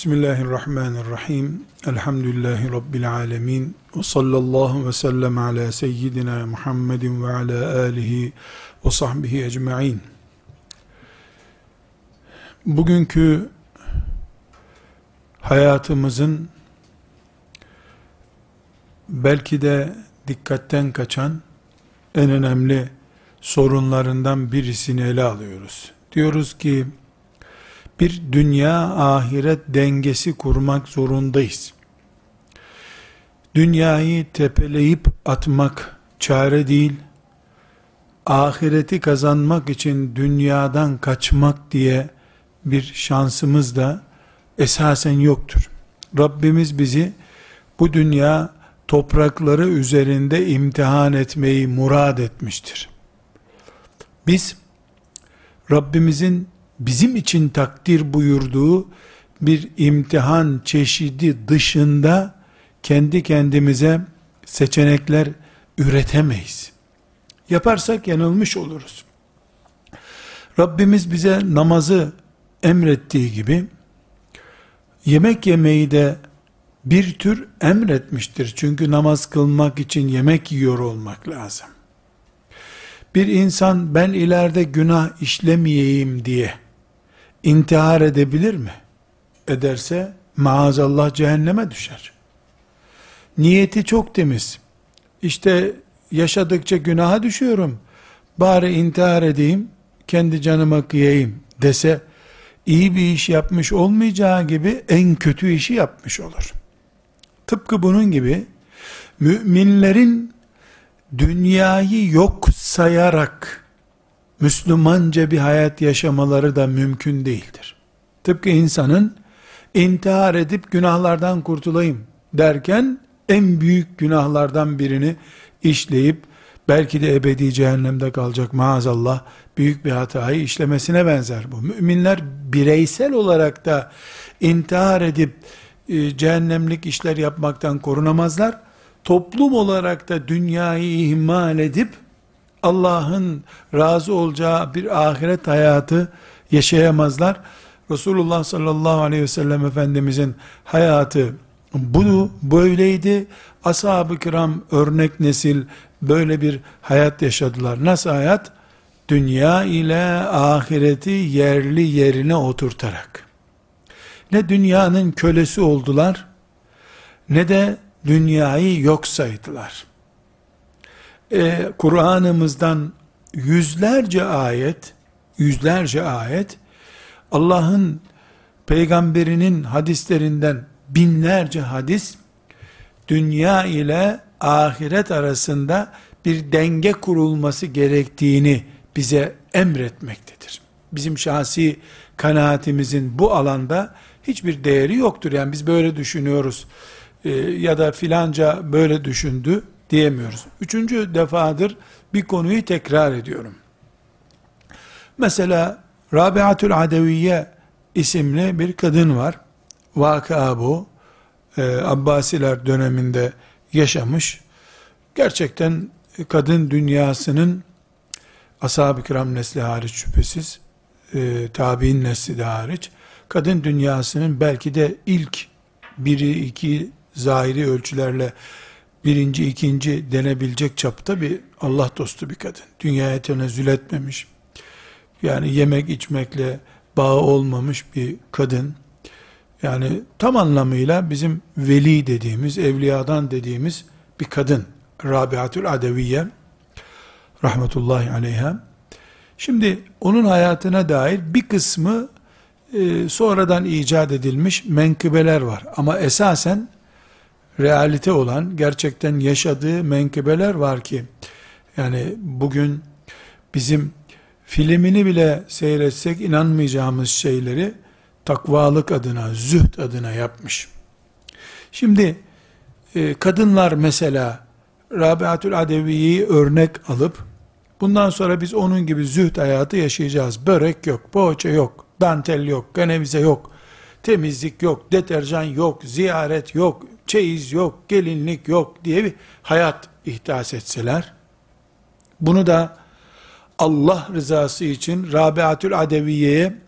Bismillahirrahmanirrahim. Elhamdülillahi Rabbil alemin. Ve sallallahu ve sellem ala seyyidina Muhammedin ve ala alihi ve sahbihi ecma'in. Bugünkü hayatımızın belki de dikkatten kaçan en önemli sorunlarından birisini ele alıyoruz. Diyoruz ki, bir dünya ahiret dengesi kurmak zorundayız. Dünyayı tepeleyip atmak çare değil, ahireti kazanmak için dünyadan kaçmak diye bir şansımız da esasen yoktur. Rabbimiz bizi bu dünya toprakları üzerinde imtihan etmeyi murad etmiştir. Biz Rabbimizin bizim için takdir buyurduğu bir imtihan çeşidi dışında kendi kendimize seçenekler üretemeyiz. Yaparsak yanılmış oluruz. Rabbimiz bize namazı emrettiği gibi yemek yemeyi de bir tür emretmiştir. Çünkü namaz kılmak için yemek yiyor olmak lazım. Bir insan ben ileride günah işlemeyeyim diye intihar edebilir mi? Ederse maazallah cehenneme düşer. Niyeti çok temiz. İşte yaşadıkça günaha düşüyorum. Bari intihar edeyim, kendi canıma kıyayım dese iyi bir iş yapmış olmayacağı gibi en kötü işi yapmış olur. Tıpkı bunun gibi müminlerin dünyayı yok sayarak Müslümanca bir hayat yaşamaları da mümkün değildir. Tıpkı insanın intihar edip günahlardan kurtulayım derken en büyük günahlardan birini işleyip belki de ebedi cehennemde kalacak maazallah büyük bir hatayı işlemesine benzer bu. Müminler bireysel olarak da intihar edip e, cehennemlik işler yapmaktan korunamazlar. Toplum olarak da dünyayı ihmal edip Allah'ın razı olacağı bir ahiret hayatı yaşayamazlar. Resulullah sallallahu aleyhi ve sellem Efendimizin hayatı bu böyleydi. Ashab-ı kiram örnek nesil böyle bir hayat yaşadılar. Nasıl hayat? Dünya ile ahireti yerli yerine oturtarak. Ne dünyanın kölesi oldular, ne de dünyayı yok saydılar e, Kur'an'ımızdan yüzlerce ayet, yüzlerce ayet, Allah'ın peygamberinin hadislerinden binlerce hadis, dünya ile ahiret arasında bir denge kurulması gerektiğini bize emretmektedir. Bizim şahsi kanaatimizin bu alanda hiçbir değeri yoktur. Yani biz böyle düşünüyoruz e, ya da filanca böyle düşündü diyemiyoruz. Üçüncü defadır bir konuyu tekrar ediyorum. Mesela Rabiatül Adeviye isimli bir kadın var. Vaka bu. Ee, Abbasiler döneminde yaşamış. Gerçekten kadın dünyasının ashab-ı kiram nesli hariç şüphesiz, e, tabi'in nesli de hariç, kadın dünyasının belki de ilk biri iki zahiri ölçülerle birinci, ikinci denebilecek çapta bir Allah dostu bir kadın. Dünyaya tenezzül etmemiş. Yani yemek içmekle bağı olmamış bir kadın. Yani tam anlamıyla bizim veli dediğimiz, evliyadan dediğimiz bir kadın. Rabiatül Adeviye rahmetullahi aleyha. Şimdi onun hayatına dair bir kısmı e, sonradan icat edilmiş menkıbeler var. Ama esasen realite olan, gerçekten yaşadığı menkıbeler var ki, yani bugün bizim filmini bile seyretsek inanmayacağımız şeyleri takvalık adına, zühd adına yapmış. Şimdi e, kadınlar mesela Rabiatül Adevi'yi örnek alıp bundan sonra biz onun gibi zühd hayatı yaşayacağız. Börek yok, poğaça yok, dantel yok, ganevize yok, temizlik yok, deterjan yok, ziyaret yok, çeyiz yok, gelinlik yok diye bir hayat ihdas etseler, bunu da Allah rızası için Rabiatül Adeviye'ye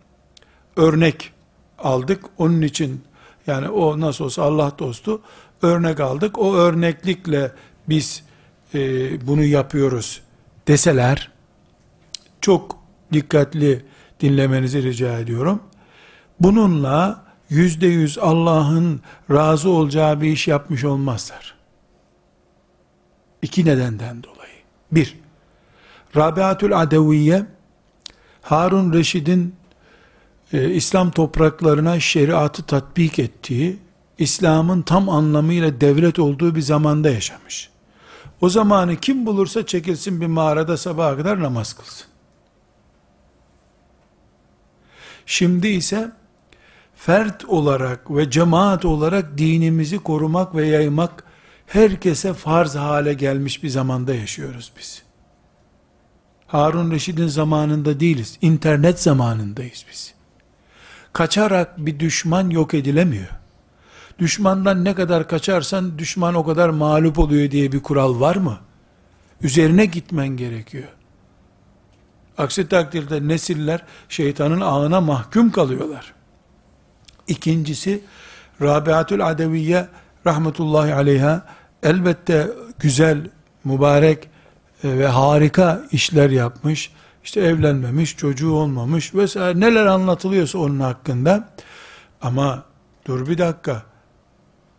örnek aldık. Onun için Yani o nasıl olsa Allah dostu örnek aldık. O örneklikle biz e, bunu yapıyoruz deseler çok dikkatli dinlemenizi rica ediyorum. Bununla yüzde yüz Allah'ın razı olacağı bir iş yapmış olmazlar. İki nedenden dolayı. Bir, Rabiatül Adeviye, Harun Reşid'in e, İslam topraklarına şeriatı tatbik ettiği, İslam'ın tam anlamıyla devlet olduğu bir zamanda yaşamış. O zamanı kim bulursa çekilsin bir mağarada sabaha kadar namaz kılsın. Şimdi ise fert olarak ve cemaat olarak dinimizi korumak ve yaymak herkese farz hale gelmiş bir zamanda yaşıyoruz biz. Harun Reşid'in zamanında değiliz. İnternet zamanındayız biz. Kaçarak bir düşman yok edilemiyor. Düşmandan ne kadar kaçarsan düşman o kadar mağlup oluyor diye bir kural var mı? Üzerine gitmen gerekiyor. Aksi takdirde nesiller şeytanın ağına mahkum kalıyorlar. İkincisi, Rabiatül Adeviye rahmetullahi aleyha elbette güzel, mübarek e, ve harika işler yapmış. İşte evlenmemiş, çocuğu olmamış vesaire neler anlatılıyorsa onun hakkında. Ama dur bir dakika.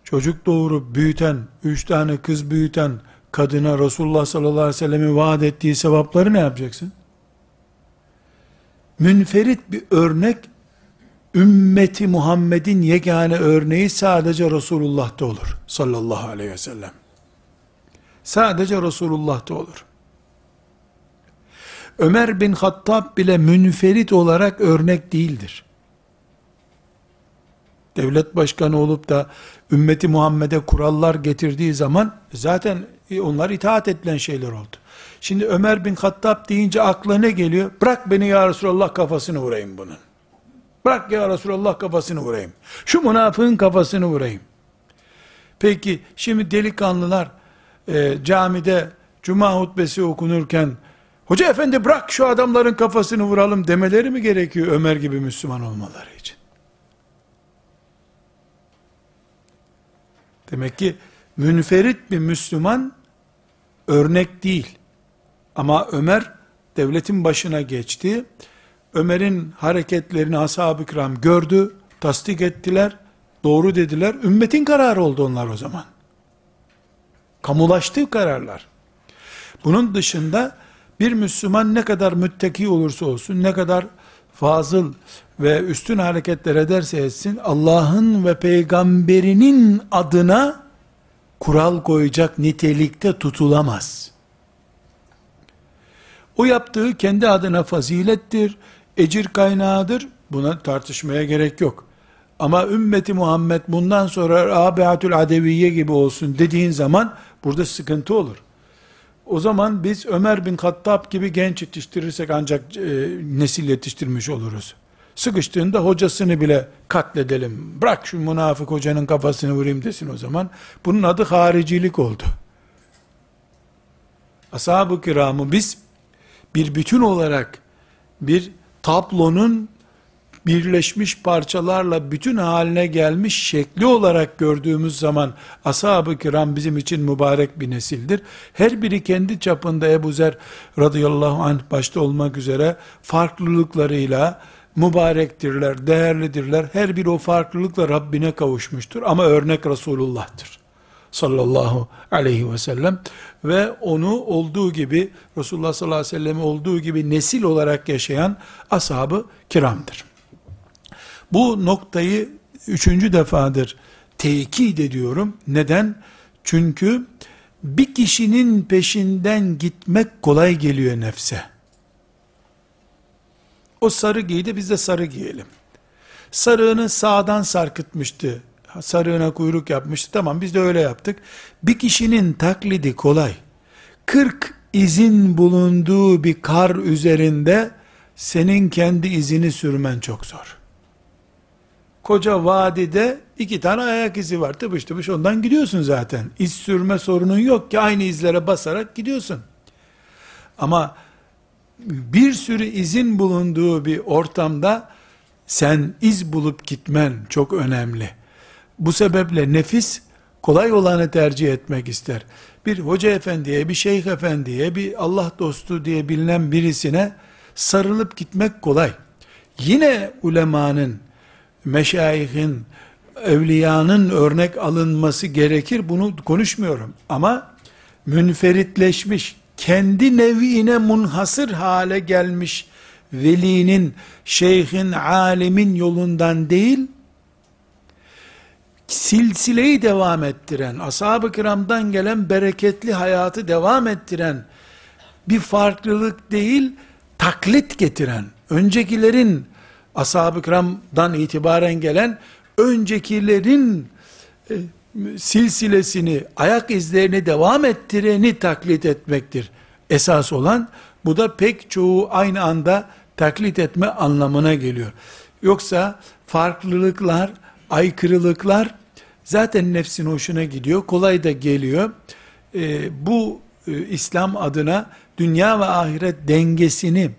Çocuk doğurup büyüten, üç tane kız büyüten kadına Resulullah sallallahu aleyhi ve sellem'in vaat ettiği sevapları ne yapacaksın? Münferit bir örnek ümmeti Muhammed'in yegane örneği sadece Resulullah'ta olur. Sallallahu aleyhi ve sellem. Sadece Resulullah'ta olur. Ömer bin Hattab bile münferit olarak örnek değildir. Devlet başkanı olup da ümmeti Muhammed'e kurallar getirdiği zaman zaten onlar itaat edilen şeyler oldu. Şimdi Ömer bin Hattab deyince akla ne geliyor? Bırak beni ya Resulallah kafasını vurayım bunun. Bırak ya Resulallah kafasını vurayım. Şu münafığın kafasını vurayım. Peki şimdi delikanlılar e, camide cuma hutbesi okunurken hoca efendi bırak şu adamların kafasını vuralım demeleri mi gerekiyor Ömer gibi Müslüman olmaları için? Demek ki münferit bir Müslüman örnek değil. Ama Ömer devletin başına geçti. Ömer'in hareketlerini ashab-ı kiram gördü, tasdik ettiler, doğru dediler. Ümmetin kararı oldu onlar o zaman. Kamulaştı kararlar. Bunun dışında bir Müslüman ne kadar müttaki olursa olsun, ne kadar fazıl ve üstün hareketler ederse etsin, Allah'ın ve peygamberinin adına kural koyacak nitelikte tutulamaz. O yaptığı kendi adına fazilettir, ecir kaynağıdır. Buna tartışmaya gerek yok. Ama ümmeti Muhammed bundan sonra Rabiatül Adeviye gibi olsun dediğin zaman burada sıkıntı olur. O zaman biz Ömer bin Kattab gibi genç yetiştirirsek ancak e, nesil yetiştirmiş oluruz. Sıkıştığında hocasını bile katledelim. Bırak şu münafık hocanın kafasını vurayım desin o zaman. Bunun adı haricilik oldu. Ashab-ı kiramı biz bir bütün olarak bir tablonun birleşmiş parçalarla bütün haline gelmiş şekli olarak gördüğümüz zaman ashab-ı kiram bizim için mübarek bir nesildir. Her biri kendi çapında Ebu Zer radıyallahu anh başta olmak üzere farklılıklarıyla mübarektirler, değerlidirler. Her biri o farklılıkla Rabbine kavuşmuştur ama örnek Resulullah'tır sallallahu aleyhi ve sellem ve onu olduğu gibi Resulullah sallallahu aleyhi ve sellem olduğu gibi nesil olarak yaşayan ashabı kiramdır. Bu noktayı üçüncü defadır tekit ediyorum. Neden? Çünkü bir kişinin peşinden gitmek kolay geliyor nefse. O sarı giydi biz de sarı giyelim. Sarığını sağdan sarkıtmıştı sarığına kuyruk yapmıştı. Tamam biz de öyle yaptık. Bir kişinin taklidi kolay. 40 izin bulunduğu bir kar üzerinde senin kendi izini sürmen çok zor. Koca vadide iki tane ayak izi var. Tıpış tıpış ondan gidiyorsun zaten. İz sürme sorunun yok ki aynı izlere basarak gidiyorsun. Ama bir sürü izin bulunduğu bir ortamda sen iz bulup gitmen çok önemli. Bu sebeple nefis kolay olanı tercih etmek ister. Bir hoca efendiye, bir şeyh efendiye, bir Allah dostu diye bilinen birisine sarılıp gitmek kolay. Yine ulemanın, meşayihin, evliyanın örnek alınması gerekir. Bunu konuşmuyorum. Ama münferitleşmiş, kendi nevine munhasır hale gelmiş velinin, şeyhin, alimin yolundan değil, silsileyi devam ettiren, ashab-ı kiramdan gelen bereketli hayatı devam ettiren, bir farklılık değil, taklit getiren, öncekilerin, ashab-ı kiramdan itibaren gelen, öncekilerin e, silsilesini, ayak izlerini devam ettireni taklit etmektir. Esas olan, bu da pek çoğu aynı anda taklit etme anlamına geliyor. Yoksa farklılıklar, aykırılıklar zaten nefsin hoşuna gidiyor, kolay da geliyor. Ee, bu e, İslam adına dünya ve ahiret dengesini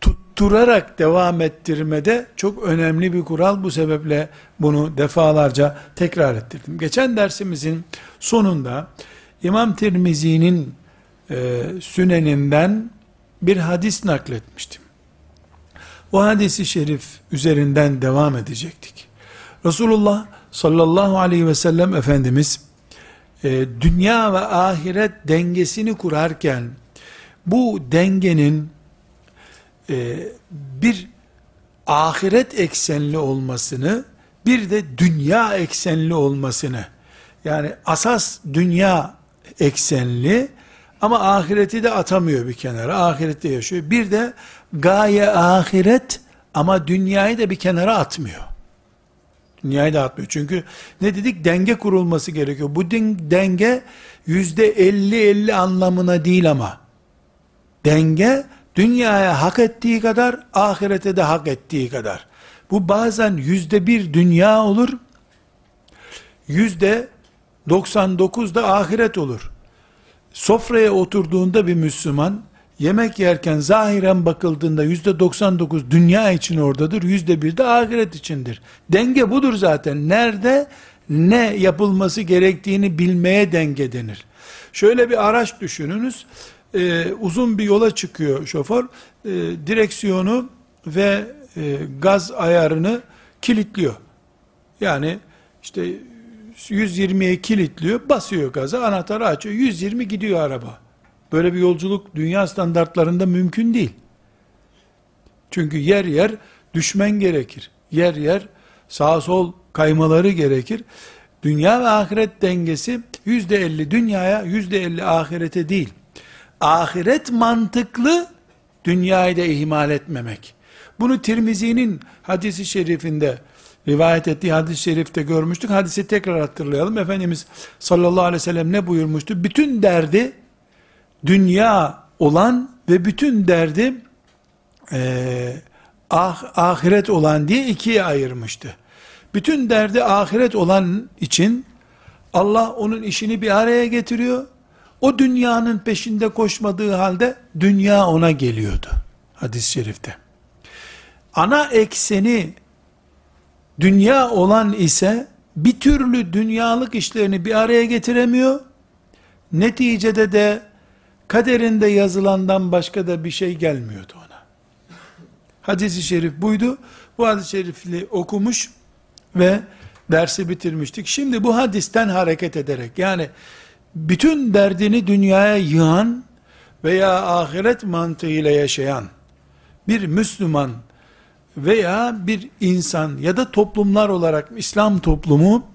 tutturarak devam ettirmede çok önemli bir kural. Bu sebeple bunu defalarca tekrar ettirdim. Geçen dersimizin sonunda İmam Tirmizi'nin e, süneninden bir hadis nakletmiştim. O hadisi şerif üzerinden devam edecektik. Resulullah sallallahu aleyhi ve sellem Efendimiz e, dünya ve ahiret dengesini kurarken bu dengenin e, bir ahiret eksenli olmasını bir de dünya eksenli olmasını yani asas dünya eksenli ama ahireti de atamıyor bir kenara. Ahirette yaşıyor. Bir de gaye ahiret ama dünyayı da bir kenara atmıyor. Dünyayı da atmıyor. Çünkü ne dedik? Denge kurulması gerekiyor. Bu denge yüzde elli elli anlamına değil ama denge dünyaya hak ettiği kadar ahirete de hak ettiği kadar. Bu bazen yüzde bir dünya olur, yüzde 99 da ahiret olur. Sofraya oturduğunda bir Müslüman, yemek yerken zahiren bakıldığında yüzde 99 dünya için oradadır, yüzde bir de ahiret içindir. Denge budur zaten. Nerede ne yapılması gerektiğini bilmeye denge denir. Şöyle bir araç düşününüz. Ee, uzun bir yola çıkıyor şoför. Ee, direksiyonu ve e, gaz ayarını kilitliyor. Yani işte 120'ye kilitliyor, basıyor gaza, anahtarı açıyor, 120 gidiyor araba. Böyle bir yolculuk dünya standartlarında mümkün değil. Çünkü yer yer düşmen gerekir. Yer yer sağ sol kaymaları gerekir. Dünya ve ahiret dengesi yüzde elli dünyaya, yüzde elli ahirete değil. Ahiret mantıklı, dünyayı da ihmal etmemek. Bunu Tirmizi'nin hadisi şerifinde rivayet ettiği hadis-i şerifte görmüştük. Hadisi tekrar hatırlayalım. Efendimiz sallallahu aleyhi ve sellem ne buyurmuştu? Bütün derdi dünya olan ve bütün derdi e, ah, ahiret olan diye ikiye ayırmıştı. Bütün derdi ahiret olan için Allah onun işini bir araya getiriyor. O dünyanın peşinde koşmadığı halde dünya ona geliyordu. Hadis-i şerifte. Ana ekseni dünya olan ise bir türlü dünyalık işlerini bir araya getiremiyor. Neticede de kaderinde yazılandan başka da bir şey gelmiyordu ona. Hadis-i şerif buydu. Bu hadis-i şerifli okumuş ve dersi bitirmiştik. Şimdi bu hadisten hareket ederek yani bütün derdini dünyaya yığan veya ahiret mantığıyla yaşayan bir Müslüman veya bir insan ya da toplumlar olarak İslam toplumu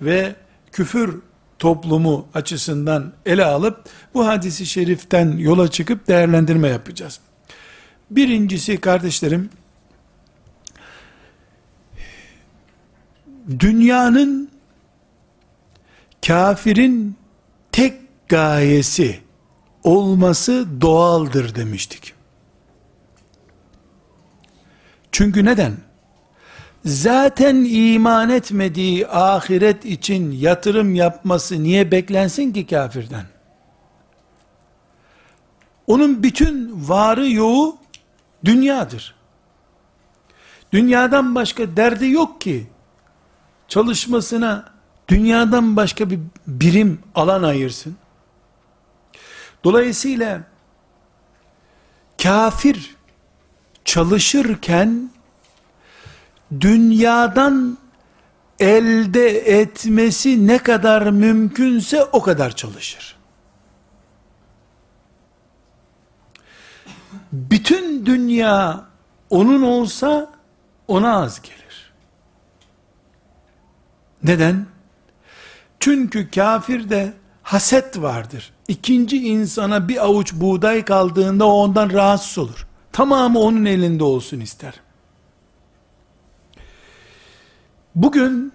ve küfür toplumu açısından ele alıp bu hadisi şeriften yola çıkıp değerlendirme yapacağız. Birincisi kardeşlerim dünyanın kafirin tek gayesi olması doğaldır demiştik. Çünkü neden? Zaten iman etmediği ahiret için yatırım yapması niye beklensin ki kafirden? Onun bütün varı yoğu dünyadır. Dünyadan başka derdi yok ki. çalışmasına dünyadan başka bir birim alan ayırsın. Dolayısıyla kafir çalışırken dünyadan elde etmesi ne kadar mümkünse o kadar çalışır. Bütün dünya onun olsa ona az gelir. Neden? Çünkü kafirde haset vardır. İkinci insana bir avuç buğday kaldığında ondan rahatsız olur. Tamamı onun elinde olsun ister. Bugün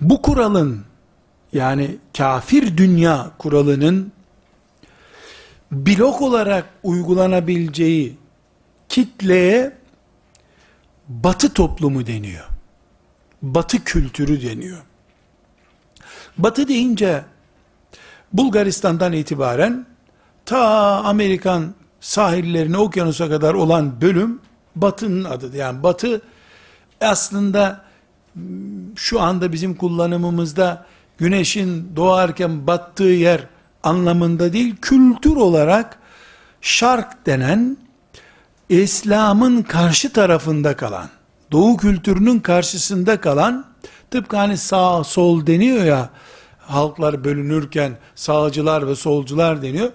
bu kuralın yani kafir dünya kuralının blok olarak uygulanabileceği kitleye batı toplumu deniyor. Batı kültürü deniyor. Batı deyince Bulgaristan'dan itibaren ta Amerikan sahillerine okyanusa kadar olan bölüm batının adıdır. Yani batı aslında şu anda bizim kullanımımızda güneşin doğarken battığı yer anlamında değil, kültür olarak şark denen İslam'ın karşı tarafında kalan, doğu kültürünün karşısında kalan, tıpkı hani sağ sol deniyor ya, halklar bölünürken sağcılar ve solcular deniyor.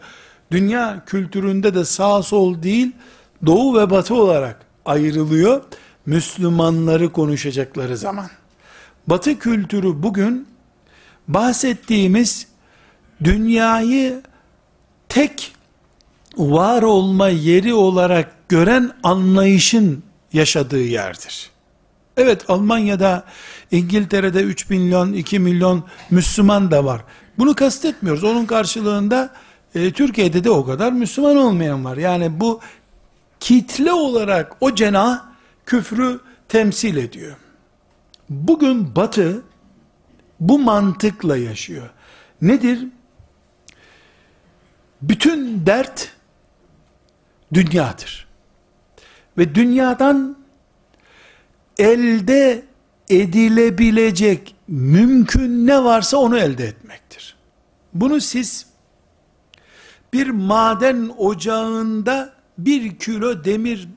Dünya kültüründe de sağ sol değil, doğu ve batı olarak ayrılıyor. Müslümanları konuşacakları zaman. Batı kültürü bugün bahsettiğimiz dünyayı tek var olma yeri olarak gören anlayışın yaşadığı yerdir. Evet Almanya'da, İngiltere'de 3 milyon, 2 milyon Müslüman da var. Bunu kastetmiyoruz. Onun karşılığında e, Türkiye'de de o kadar Müslüman olmayan var. Yani bu kitle olarak o cenah küfrü temsil ediyor. Bugün batı bu mantıkla yaşıyor. Nedir? Bütün dert dünyadır. Ve dünyadan elde edilebilecek mümkün ne varsa onu elde etmektir. Bunu siz bir maden ocağında bir kilo demir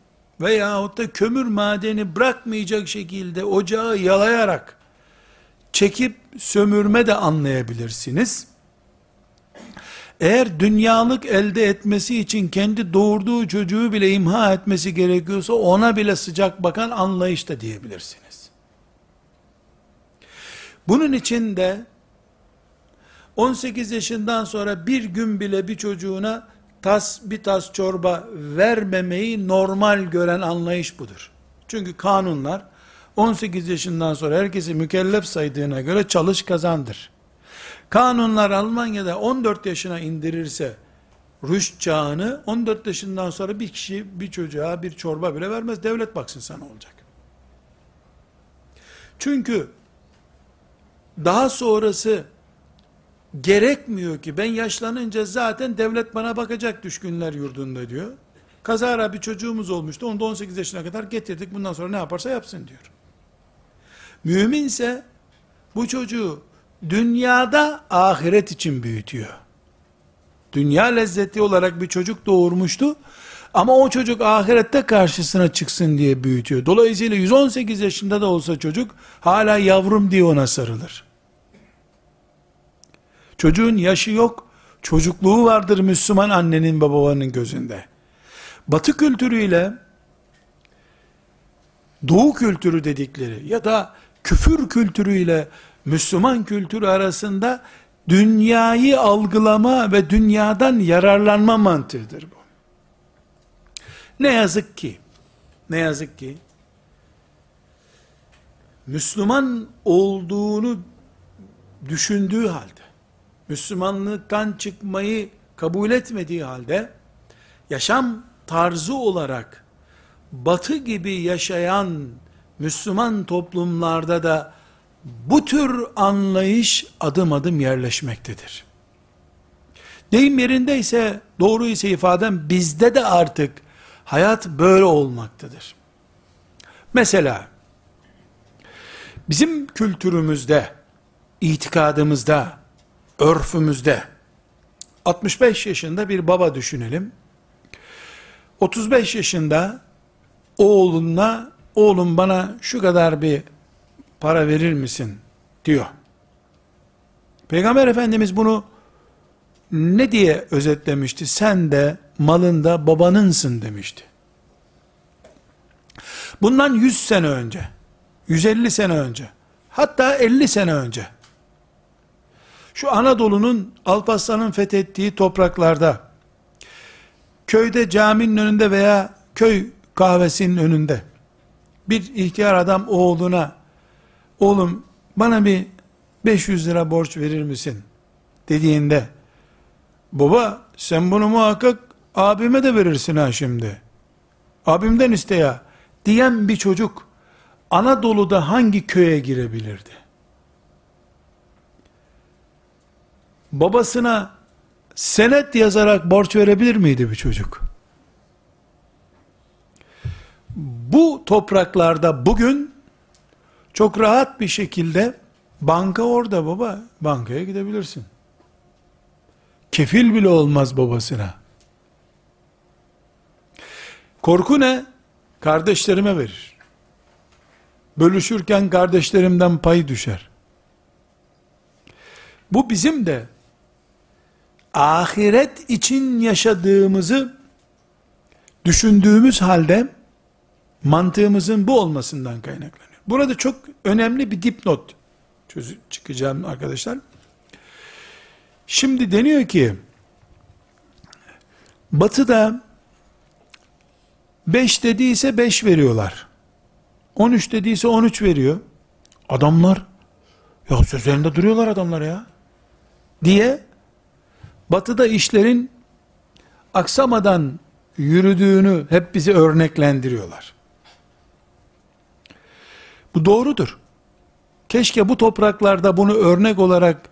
veyahut da kömür madeni bırakmayacak şekilde ocağı yalayarak çekip sömürme de anlayabilirsiniz. Eğer dünyalık elde etmesi için kendi doğurduğu çocuğu bile imha etmesi gerekiyorsa ona bile sıcak bakan anlayış da diyebilirsiniz. Bunun için de 18 yaşından sonra bir gün bile bir çocuğuna tas bir tas çorba vermemeyi normal gören anlayış budur. Çünkü kanunlar 18 yaşından sonra herkesi mükellef saydığına göre çalış kazandır. Kanunlar Almanya'da 14 yaşına indirirse rüşt çağını 14 yaşından sonra bir kişi bir çocuğa bir çorba bile vermez. Devlet baksın sana olacak. Çünkü daha sonrası gerekmiyor ki ben yaşlanınca zaten devlet bana bakacak düşkünler yurdunda diyor. Kazara bir çocuğumuz olmuştu. Onu da 18 yaşına kadar getirdik. Bundan sonra ne yaparsa yapsın diyor. Müminse bu çocuğu dünyada ahiret için büyütüyor. Dünya lezzeti olarak bir çocuk doğurmuştu. Ama o çocuk ahirette karşısına çıksın diye büyütüyor. Dolayısıyla 118 yaşında da olsa çocuk hala yavrum diye ona sarılır. Çocuğun yaşı yok, çocukluğu vardır Müslüman annenin babanın gözünde. Batı kültürüyle Doğu kültürü dedikleri ya da küfür kültürüyle Müslüman kültürü arasında dünyayı algılama ve dünyadan yararlanma mantığıdır bu. Ne yazık ki, ne yazık ki, Müslüman olduğunu düşündüğü halde, Müslümanlıktan çıkmayı kabul etmediği halde, yaşam tarzı olarak, batı gibi yaşayan Müslüman toplumlarda da bu tür anlayış adım adım yerleşmektedir. Deyim yerindeyse, doğru ise ifadem bizde de artık hayat böyle olmaktadır. Mesela, Bizim kültürümüzde, itikadımızda, örfümüzde 65 yaşında bir baba düşünelim. 35 yaşında oğluna oğlum bana şu kadar bir para verir misin diyor. Peygamber Efendimiz bunu ne diye özetlemişti? Sen de malında babanınsın demişti. Bundan 100 sene önce, 150 sene önce, hatta 50 sene önce, şu Anadolu'nun Alparslan'ın fethettiği topraklarda, köyde caminin önünde veya köy kahvesinin önünde, bir ihtiyar adam oğluna, oğlum bana bir 500 lira borç verir misin? dediğinde, baba sen bunu muhakkak abime de verirsin ha şimdi. Abimden iste ya diyen bir çocuk Anadolu'da hangi köye girebilirdi? Babasına senet yazarak borç verebilir miydi bir çocuk? Bu topraklarda bugün çok rahat bir şekilde banka orada baba, bankaya gidebilirsin. Kefil bile olmaz babasına. Korku ne? Kardeşlerime verir. Bölüşürken kardeşlerimden pay düşer. Bu bizim de ahiret için yaşadığımızı düşündüğümüz halde mantığımızın bu olmasından kaynaklanıyor. Burada çok önemli bir dipnot çıkacağım arkadaşlar. Şimdi deniyor ki batıda 5 dediyse 5 veriyorlar. 13 dediyse 13 veriyor. Adamlar ya sözlerinde duruyorlar adamlar ya. Diye batıda işlerin aksamadan yürüdüğünü hep bizi örneklendiriyorlar. Bu doğrudur. Keşke bu topraklarda bunu örnek olarak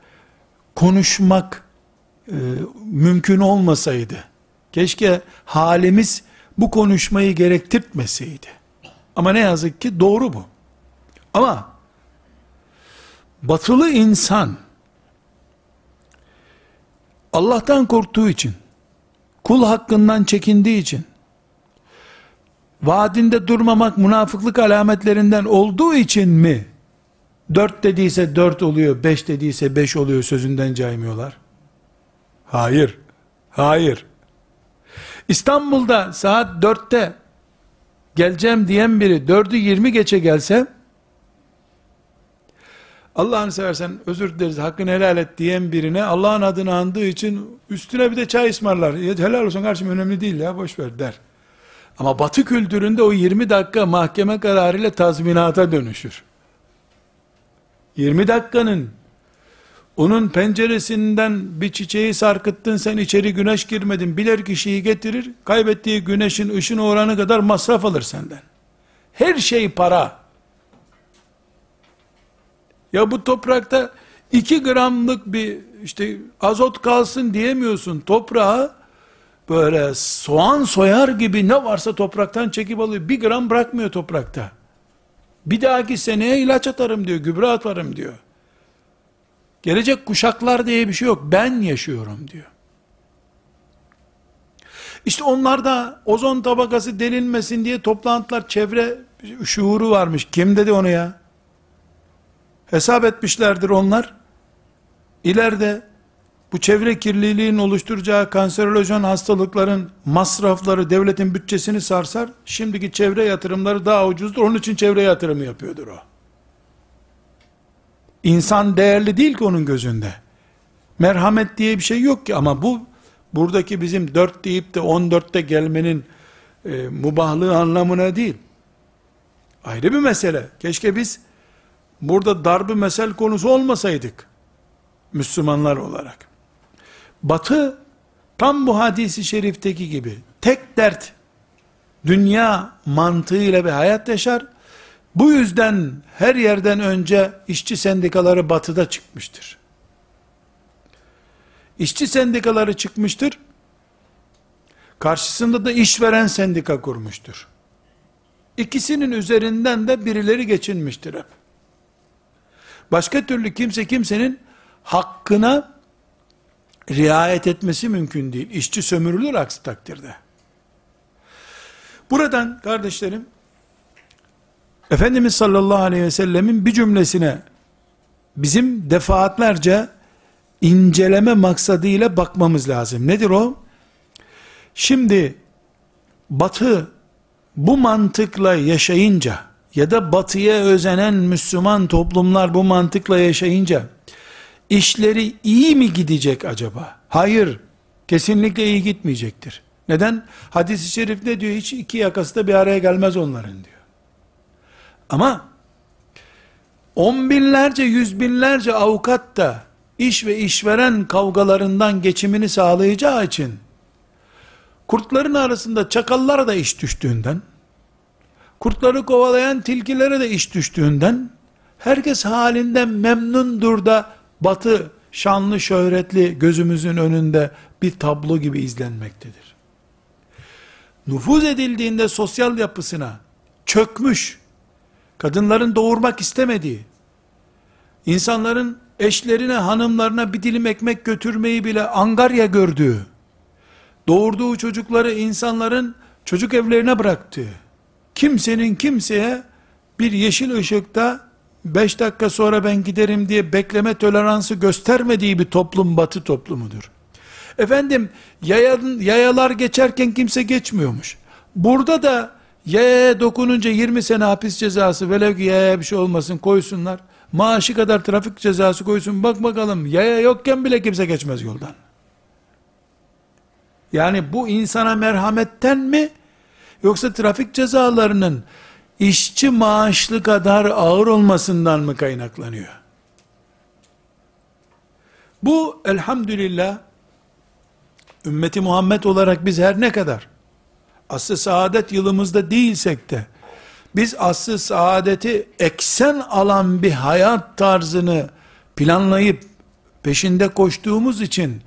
konuşmak e, mümkün olmasaydı. Keşke halimiz bu konuşmayı gerektirtmeseydi. Ama ne yazık ki doğru bu. Ama batılı insan Allah'tan korktuğu için, kul hakkından çekindiği için, vaadinde durmamak münafıklık alametlerinden olduğu için mi, dört dediyse dört oluyor, beş dediyse beş oluyor sözünden caymıyorlar? Hayır, hayır. İstanbul'da saat dörtte geleceğim diyen biri dördü yirmi geçe gelse, Allah'ını seversen özür dileriz hakkını helal et diyen birine Allah'ın adını andığı için üstüne bir de çay ısmarlar. Helal olsun kardeşim önemli değil ya boş ver der. Ama batı kültüründe o 20 dakika mahkeme kararıyla tazminata dönüşür. 20 dakikanın onun penceresinden bir çiçeği sarkıttın sen içeri güneş girmedin bilir kişiyi getirir kaybettiği güneşin ışın oranı kadar masraf alır senden. Her şey para. Ya bu toprakta 2 gramlık bir işte azot kalsın diyemiyorsun. Toprağa böyle soğan soyar gibi ne varsa topraktan çekip alıyor. Bir gram bırakmıyor toprakta. Bir dahaki seneye ilaç atarım diyor, gübre atarım diyor. Gelecek kuşaklar diye bir şey yok. Ben yaşıyorum diyor. İşte onlar da ozon tabakası delinmesin diye toplantılar çevre şuuru varmış. Kim dedi onu ya? Hesap etmişlerdir onlar. İleride bu çevre kirliliğinin oluşturacağı kanserolojen hastalıkların masrafları devletin bütçesini sarsar. Şimdiki çevre yatırımları daha ucuzdur. Onun için çevre yatırımı yapıyordur o. İnsan değerli değil ki onun gözünde. Merhamet diye bir şey yok ki ama bu buradaki bizim dört deyip de on dörtte gelmenin e, mubahlığı anlamına değil. Ayrı bir mesele. Keşke biz burada darbe mesel konusu olmasaydık. Müslümanlar olarak. Batı tam bu hadisi şerifteki gibi tek dert dünya mantığıyla bir hayat yaşar. Bu yüzden her yerden önce işçi sendikaları batıda çıkmıştır. İşçi sendikaları çıkmıştır. Karşısında da işveren sendika kurmuştur. İkisinin üzerinden de birileri geçinmiştir hep. Başka türlü kimse kimsenin hakkına riayet etmesi mümkün değil. İşçi sömürülür aksi takdirde. Buradan kardeşlerim, Efendimiz sallallahu aleyhi ve sellemin bir cümlesine bizim defaatlerce inceleme maksadıyla bakmamız lazım. Nedir o? Şimdi batı bu mantıkla yaşayınca ya da batıya özenen Müslüman toplumlar bu mantıkla yaşayınca işleri iyi mi gidecek acaba? Hayır. Kesinlikle iyi gitmeyecektir. Neden? Hadis-i şerif ne diyor? Hiç iki yakası da bir araya gelmez onların diyor. Ama on binlerce, yüz binlerce avukat da iş ve işveren kavgalarından geçimini sağlayacağı için kurtların arasında çakallara da iş düştüğünden kurtları kovalayan tilkilere de iş düştüğünden herkes halinden memnundur da batı şanlı şöhretli gözümüzün önünde bir tablo gibi izlenmektedir. Nüfuz edildiğinde sosyal yapısına çökmüş, kadınların doğurmak istemediği, insanların eşlerine, hanımlarına bir dilim ekmek götürmeyi bile angarya gördüğü, doğurduğu çocukları insanların çocuk evlerine bıraktığı, kimsenin kimseye bir yeşil ışıkta 5 dakika sonra ben giderim diye bekleme toleransı göstermediği bir toplum batı toplumudur. Efendim yayan, yayalar geçerken kimse geçmiyormuş. Burada da yayaya dokununca 20 sene hapis cezası velev ki yayaya bir şey olmasın koysunlar. Maaşı kadar trafik cezası koysun bak bakalım yaya yokken bile kimse geçmez yoldan. Yani bu insana merhametten mi yoksa trafik cezalarının işçi maaşlı kadar ağır olmasından mı kaynaklanıyor? Bu elhamdülillah ümmeti Muhammed olarak biz her ne kadar aslı saadet yılımızda değilsek de biz aslı saadeti eksen alan bir hayat tarzını planlayıp peşinde koştuğumuz için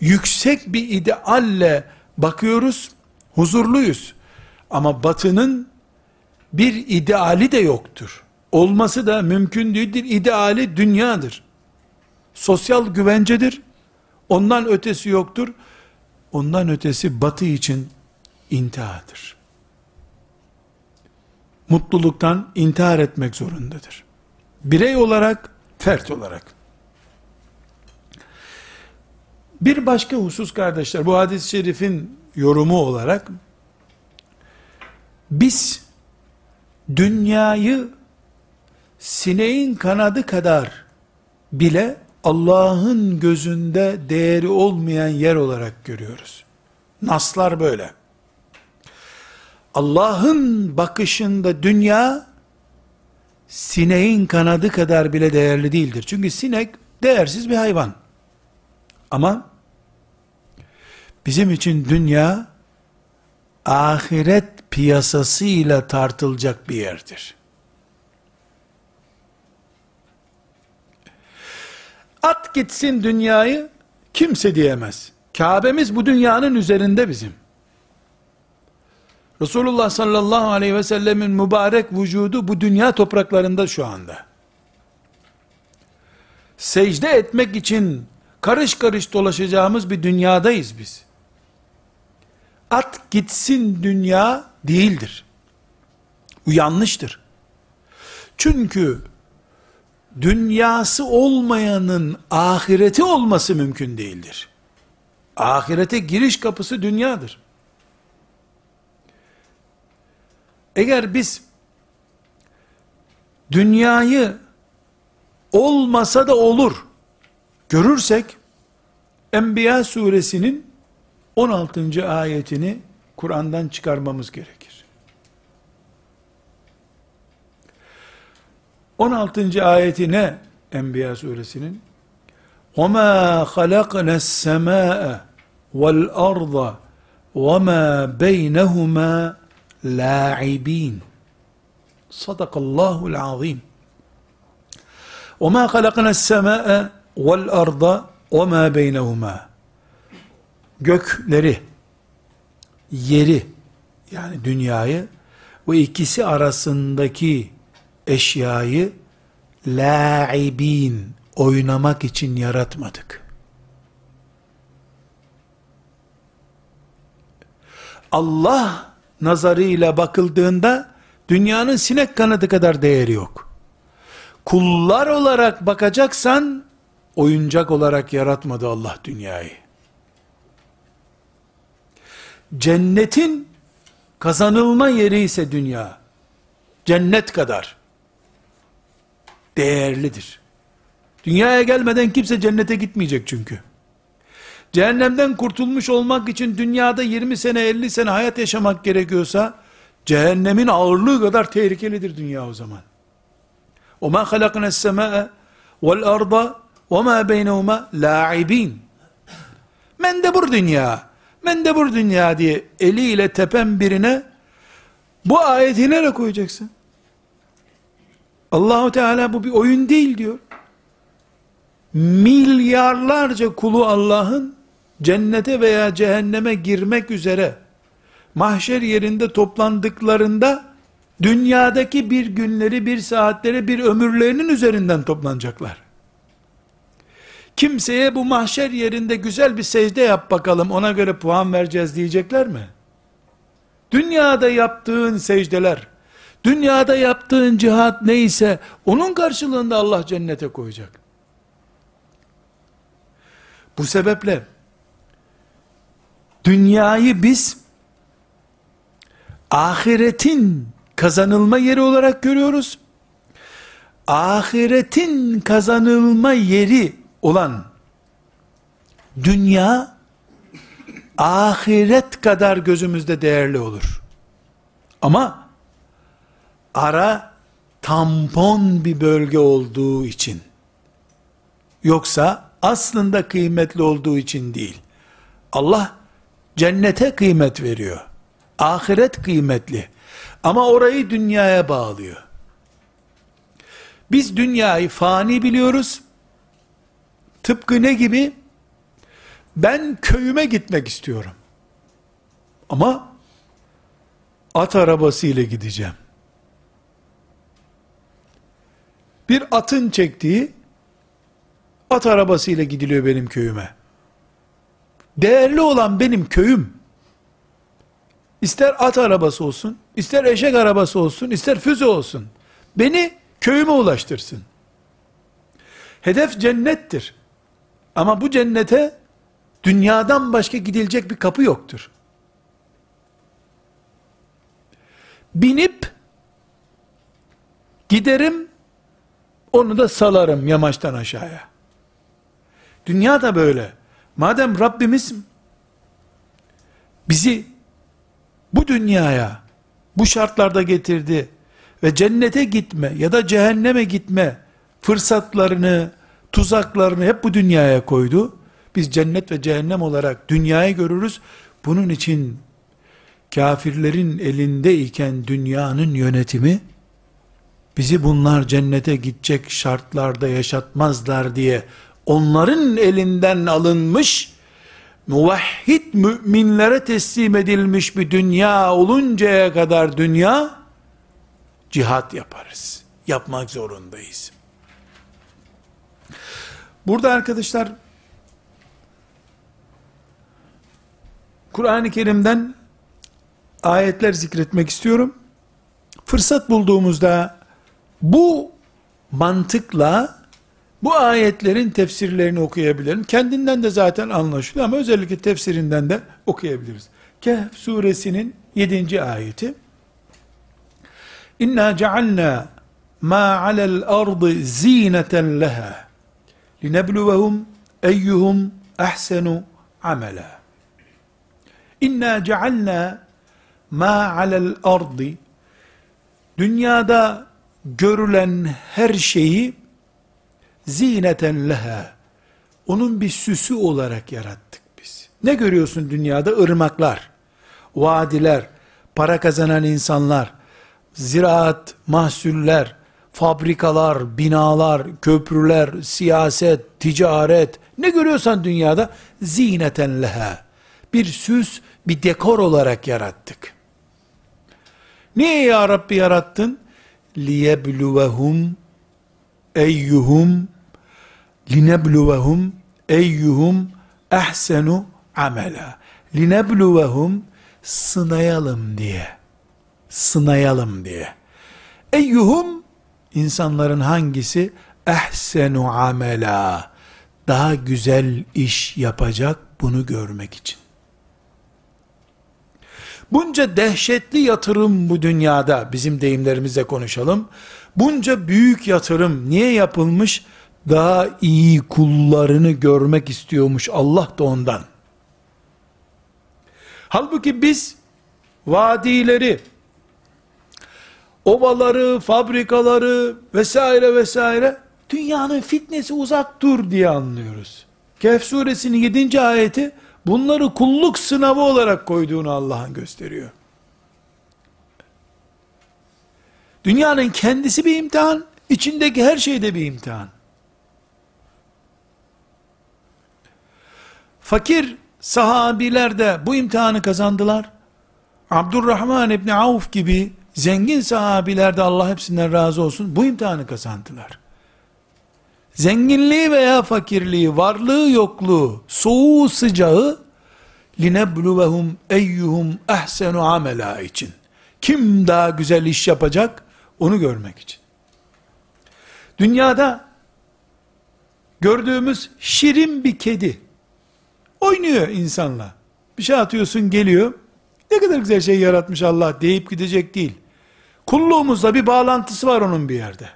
yüksek bir idealle bakıyoruz, huzurluyuz. Ama batının bir ideali de yoktur. Olması da mümkün değildir. İdeali dünyadır. Sosyal güvencedir. Ondan ötesi yoktur. Ondan ötesi batı için intihardır. Mutluluktan intihar etmek zorundadır. Birey olarak, fert olarak. Bir başka husus kardeşler, bu hadis-i şerifin yorumu olarak, biz dünyayı sineğin kanadı kadar bile Allah'ın gözünde değeri olmayan yer olarak görüyoruz. Naslar böyle. Allah'ın bakışında dünya sineğin kanadı kadar bile değerli değildir. Çünkü sinek değersiz bir hayvan. Ama bizim için dünya ahiret piyasasıyla tartılacak bir yerdir. At gitsin dünyayı kimse diyemez. Kabe'miz bu dünyanın üzerinde bizim. Resulullah sallallahu aleyhi ve sellemin mübarek vücudu bu dünya topraklarında şu anda. Secde etmek için karış karış dolaşacağımız bir dünyadayız biz. At gitsin dünya değildir. Bu yanlıştır. Çünkü dünyası olmayanın ahireti olması mümkün değildir. Ahirete giriş kapısı dünyadır. Eğer biz dünyayı olmasa da olur görürsek Enbiya suresinin 16. ayetini Kur'an'dan çıkarmamız gerekir. 16. ayeti ne Enbiya suresinin? وَمَا خَلَقْنَا السَّمَاءَ وَالْأَرْضَ وَمَا بَيْنَهُمَا لَاعِب۪ينَ Sadakallahu azim. وَمَا خَلَقْنَا السَّمَاءَ وَالْأَرْضَ وَمَا بَيْنَهُمَا Gökleri, yeri, yani dünyayı ve ikisi arasındaki eşyayı la'ibin oynamak için yaratmadık. Allah nazarıyla bakıldığında dünyanın sinek kanadı kadar değeri yok. Kullar olarak bakacaksan oyuncak olarak yaratmadı Allah dünyayı. Cennetin kazanılma yeri ise dünya. Cennet kadar değerlidir. Dünyaya gelmeden kimse cennete gitmeyecek çünkü. Cehennemden kurtulmuş olmak için dünyada 20 sene 50 sene hayat yaşamak gerekiyorsa cehennemin ağırlığı kadar tehlikelidir dünya o zaman. O ma halakna sema'a vel arda ve ma beynehuma la'ibin. Mendebur dünya mendebur dünya diye eliyle tepen birine bu ayeti nereye koyacaksın? Allahu Teala bu bir oyun değil diyor. Milyarlarca kulu Allah'ın cennete veya cehenneme girmek üzere mahşer yerinde toplandıklarında dünyadaki bir günleri, bir saatleri, bir ömürlerinin üzerinden toplanacaklar. Kimseye bu mahşer yerinde güzel bir secde yap bakalım ona göre puan vereceğiz diyecekler mi? Dünyada yaptığın secdeler, dünyada yaptığın cihat neyse onun karşılığında Allah cennete koyacak. Bu sebeple dünyayı biz ahiretin kazanılma yeri olarak görüyoruz. Ahiretin kazanılma yeri olan dünya ahiret kadar gözümüzde değerli olur. Ama ara tampon bir bölge olduğu için yoksa aslında kıymetli olduğu için değil. Allah cennete kıymet veriyor. Ahiret kıymetli. Ama orayı dünyaya bağlıyor. Biz dünyayı fani biliyoruz. Tıpkı ne gibi? Ben köyüme gitmek istiyorum. Ama at arabası ile gideceğim. Bir atın çektiği at arabası ile gidiliyor benim köyüme. Değerli olan benim köyüm. İster at arabası olsun, ister eşek arabası olsun, ister füze olsun. Beni köyüme ulaştırsın. Hedef cennettir. Ama bu cennete dünyadan başka gidilecek bir kapı yoktur. Binip giderim, onu da salarım yamaçtan aşağıya. Dünya da böyle. Madem Rabbimiz bizi bu dünyaya bu şartlarda getirdi ve cennete gitme ya da cehenneme gitme fırsatlarını, tuzaklarını hep bu dünyaya koydu. Biz cennet ve cehennem olarak dünyayı görürüz. Bunun için kafirlerin elindeyken dünyanın yönetimi bizi bunlar cennete gidecek şartlarda yaşatmazlar diye onların elinden alınmış muvahhid müminlere teslim edilmiş bir dünya oluncaya kadar dünya cihat yaparız. Yapmak zorundayız. Burada arkadaşlar Kur'an-ı Kerim'den ayetler zikretmek istiyorum. Fırsat bulduğumuzda bu mantıkla bu ayetlerin tefsirlerini okuyabilirim. Kendinden de zaten anlaşılıyor ama özellikle tefsirinden de okuyabiliriz. Kehf suresinin 7. ayeti. İnna cealna ma alel ardı zineten leha linebluvehum eyyuhum ahsenu amela. İnna cealna ma alel ardı dünyada görülen her şeyi zineten leha. Onun bir süsü olarak yarattık biz. Ne görüyorsun dünyada? Irmaklar, vadiler, para kazanan insanlar, ziraat, mahsuller, fabrikalar, binalar, köprüler, siyaset, ticaret, ne görüyorsan dünyada zineten lehe. Bir süs, bir dekor olarak yarattık. Niye ya Rabbi yarattın? Liyebluvehum eyyuhum linebluvehum eyyuhum ehsenu amela. Linebluvehum sınayalım diye. Sınayalım diye. Eyyuhum insanların hangisi ehsenu amela daha güzel iş yapacak bunu görmek için. Bunca dehşetli yatırım bu dünyada bizim deyimlerimizle konuşalım. Bunca büyük yatırım niye yapılmış? Daha iyi kullarını görmek istiyormuş Allah da ondan. Halbuki biz vadileri, ovaları, fabrikaları vesaire vesaire dünyanın fitnesi uzak dur diye anlıyoruz. Kehf suresinin 7. ayeti bunları kulluk sınavı olarak koyduğunu Allah'ın gösteriyor. Dünyanın kendisi bir imtihan, içindeki her şey de bir imtihan. Fakir sahabiler de bu imtihanı kazandılar. Abdurrahman İbni Avf gibi zengin sahabiler de Allah hepsinden razı olsun bu imtihanı kazandılar. Zenginliği veya fakirliği, varlığı yokluğu, soğuğu sıcağı linebluvehum eyyuhum ehsenu amela için. Kim daha güzel iş yapacak onu görmek için. Dünyada gördüğümüz şirin bir kedi oynuyor insanla. Bir şey atıyorsun geliyor. Ne kadar güzel şey yaratmış Allah deyip gidecek değil. Kulluğumuzla bir bağlantısı var onun bir yerde.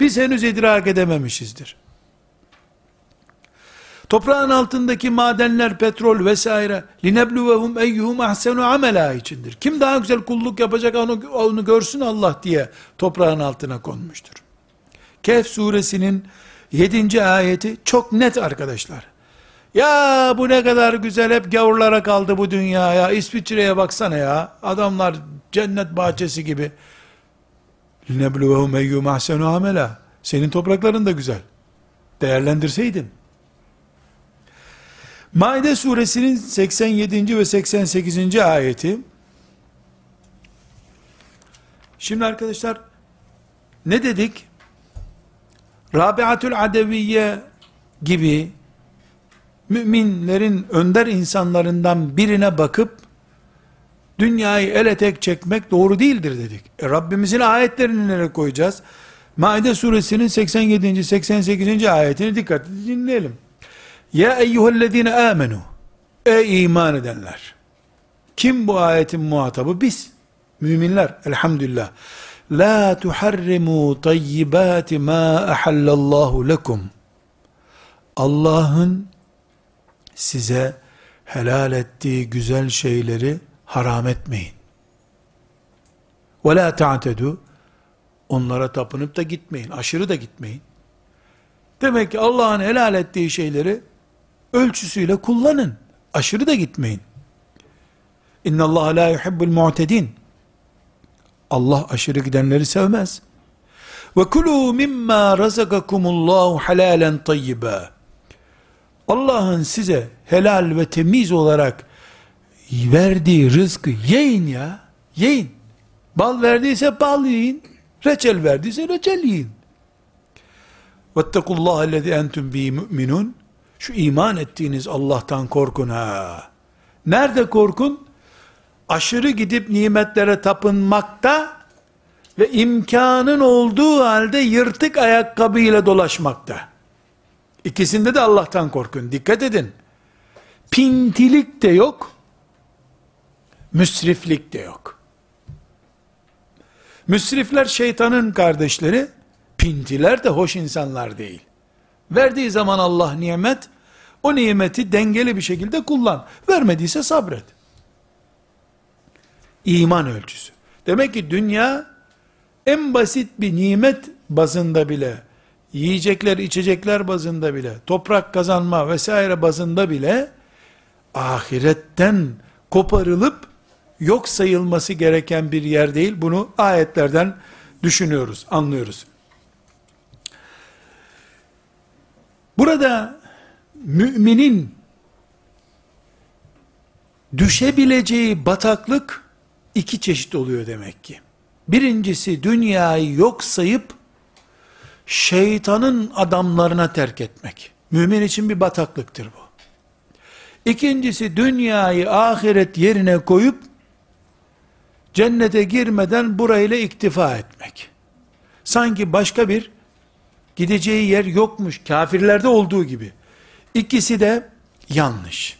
Biz henüz idrak edememişizdir. Toprağın altındaki madenler, petrol vesaire linebluvehum eyyuhum ahsenu amela içindir. Kim daha güzel kulluk yapacak onu, onu görsün Allah diye toprağın altına konmuştur. Kehf suresinin 7. ayeti çok net arkadaşlar. Ya bu ne kadar güzel hep gavurlara kaldı bu dünya ya. İsviçre'ye baksana ya. Adamlar cennet bahçesi gibi. Linebluvehum eyyum ahsenu amela. Senin toprakların da güzel. Değerlendirseydin. Maide suresinin 87. ve 88. ayeti Şimdi arkadaşlar ne dedik? Rabiatül Adeviye gibi müminlerin önder insanlarından birine bakıp dünyayı ele tek çekmek doğru değildir dedik. E Rabbimizin ayetlerini nereye koyacağız? Maide suresinin 87. 88. ayetini dikkatli dinleyelim. Ya eyyühellezine amenu Ey iman edenler! Kim bu ayetin muhatabı? Biz. Müminler. Elhamdülillah. La tuharrimu tayyibati ma ahallallahu lekum. Allah'ın size helal ettiği güzel şeyleri haram etmeyin. La ta'tedu onlara tapınıp da gitmeyin. Aşırı da gitmeyin. Demek ki Allah'ın helal ettiği şeyleri ölçüsüyle kullanın. Aşırı da gitmeyin. İnna Allah la yuhibbul mu'tedin. Allah aşırı gidenleri sevmez. Ve kulu mimma razakakumullahu halalen tayyiba. Allah'ın size helal ve temiz olarak verdiği rızkı yiyin ya. Yiyin. Bal verdiyse bal yiyin. Reçel verdiyse reçel yiyin. Vettekullaha ellezî entüm bi müminun. Şu iman ettiğiniz Allah'tan korkun ha. Nerede korkun? Aşırı gidip nimetlere tapınmakta ve imkanın olduğu halde yırtık ayakkabıyla dolaşmakta. İkisinde de Allah'tan korkun. Dikkat edin. Pintilik de yok. Müsriflik de yok. Müsrifler şeytanın kardeşleri, pintiler de hoş insanlar değil. Verdiği zaman Allah nimet, o nimeti dengeli bir şekilde kullan. Vermediyse sabret. İman ölçüsü. Demek ki dünya en basit bir nimet bazında bile, yiyecekler, içecekler bazında bile, toprak kazanma vesaire bazında bile, ahiretten koparılıp yok sayılması gereken bir yer değil. Bunu ayetlerden düşünüyoruz, anlıyoruz. Burada müminin düşebileceği bataklık iki çeşit oluyor demek ki. Birincisi dünyayı yok sayıp şeytanın adamlarına terk etmek. Mümin için bir bataklıktır bu. İkincisi dünyayı ahiret yerine koyup cennete girmeden burayla iktifa etmek. Sanki başka bir gideceği yer yokmuş kafirlerde olduğu gibi. İkisi de yanlış.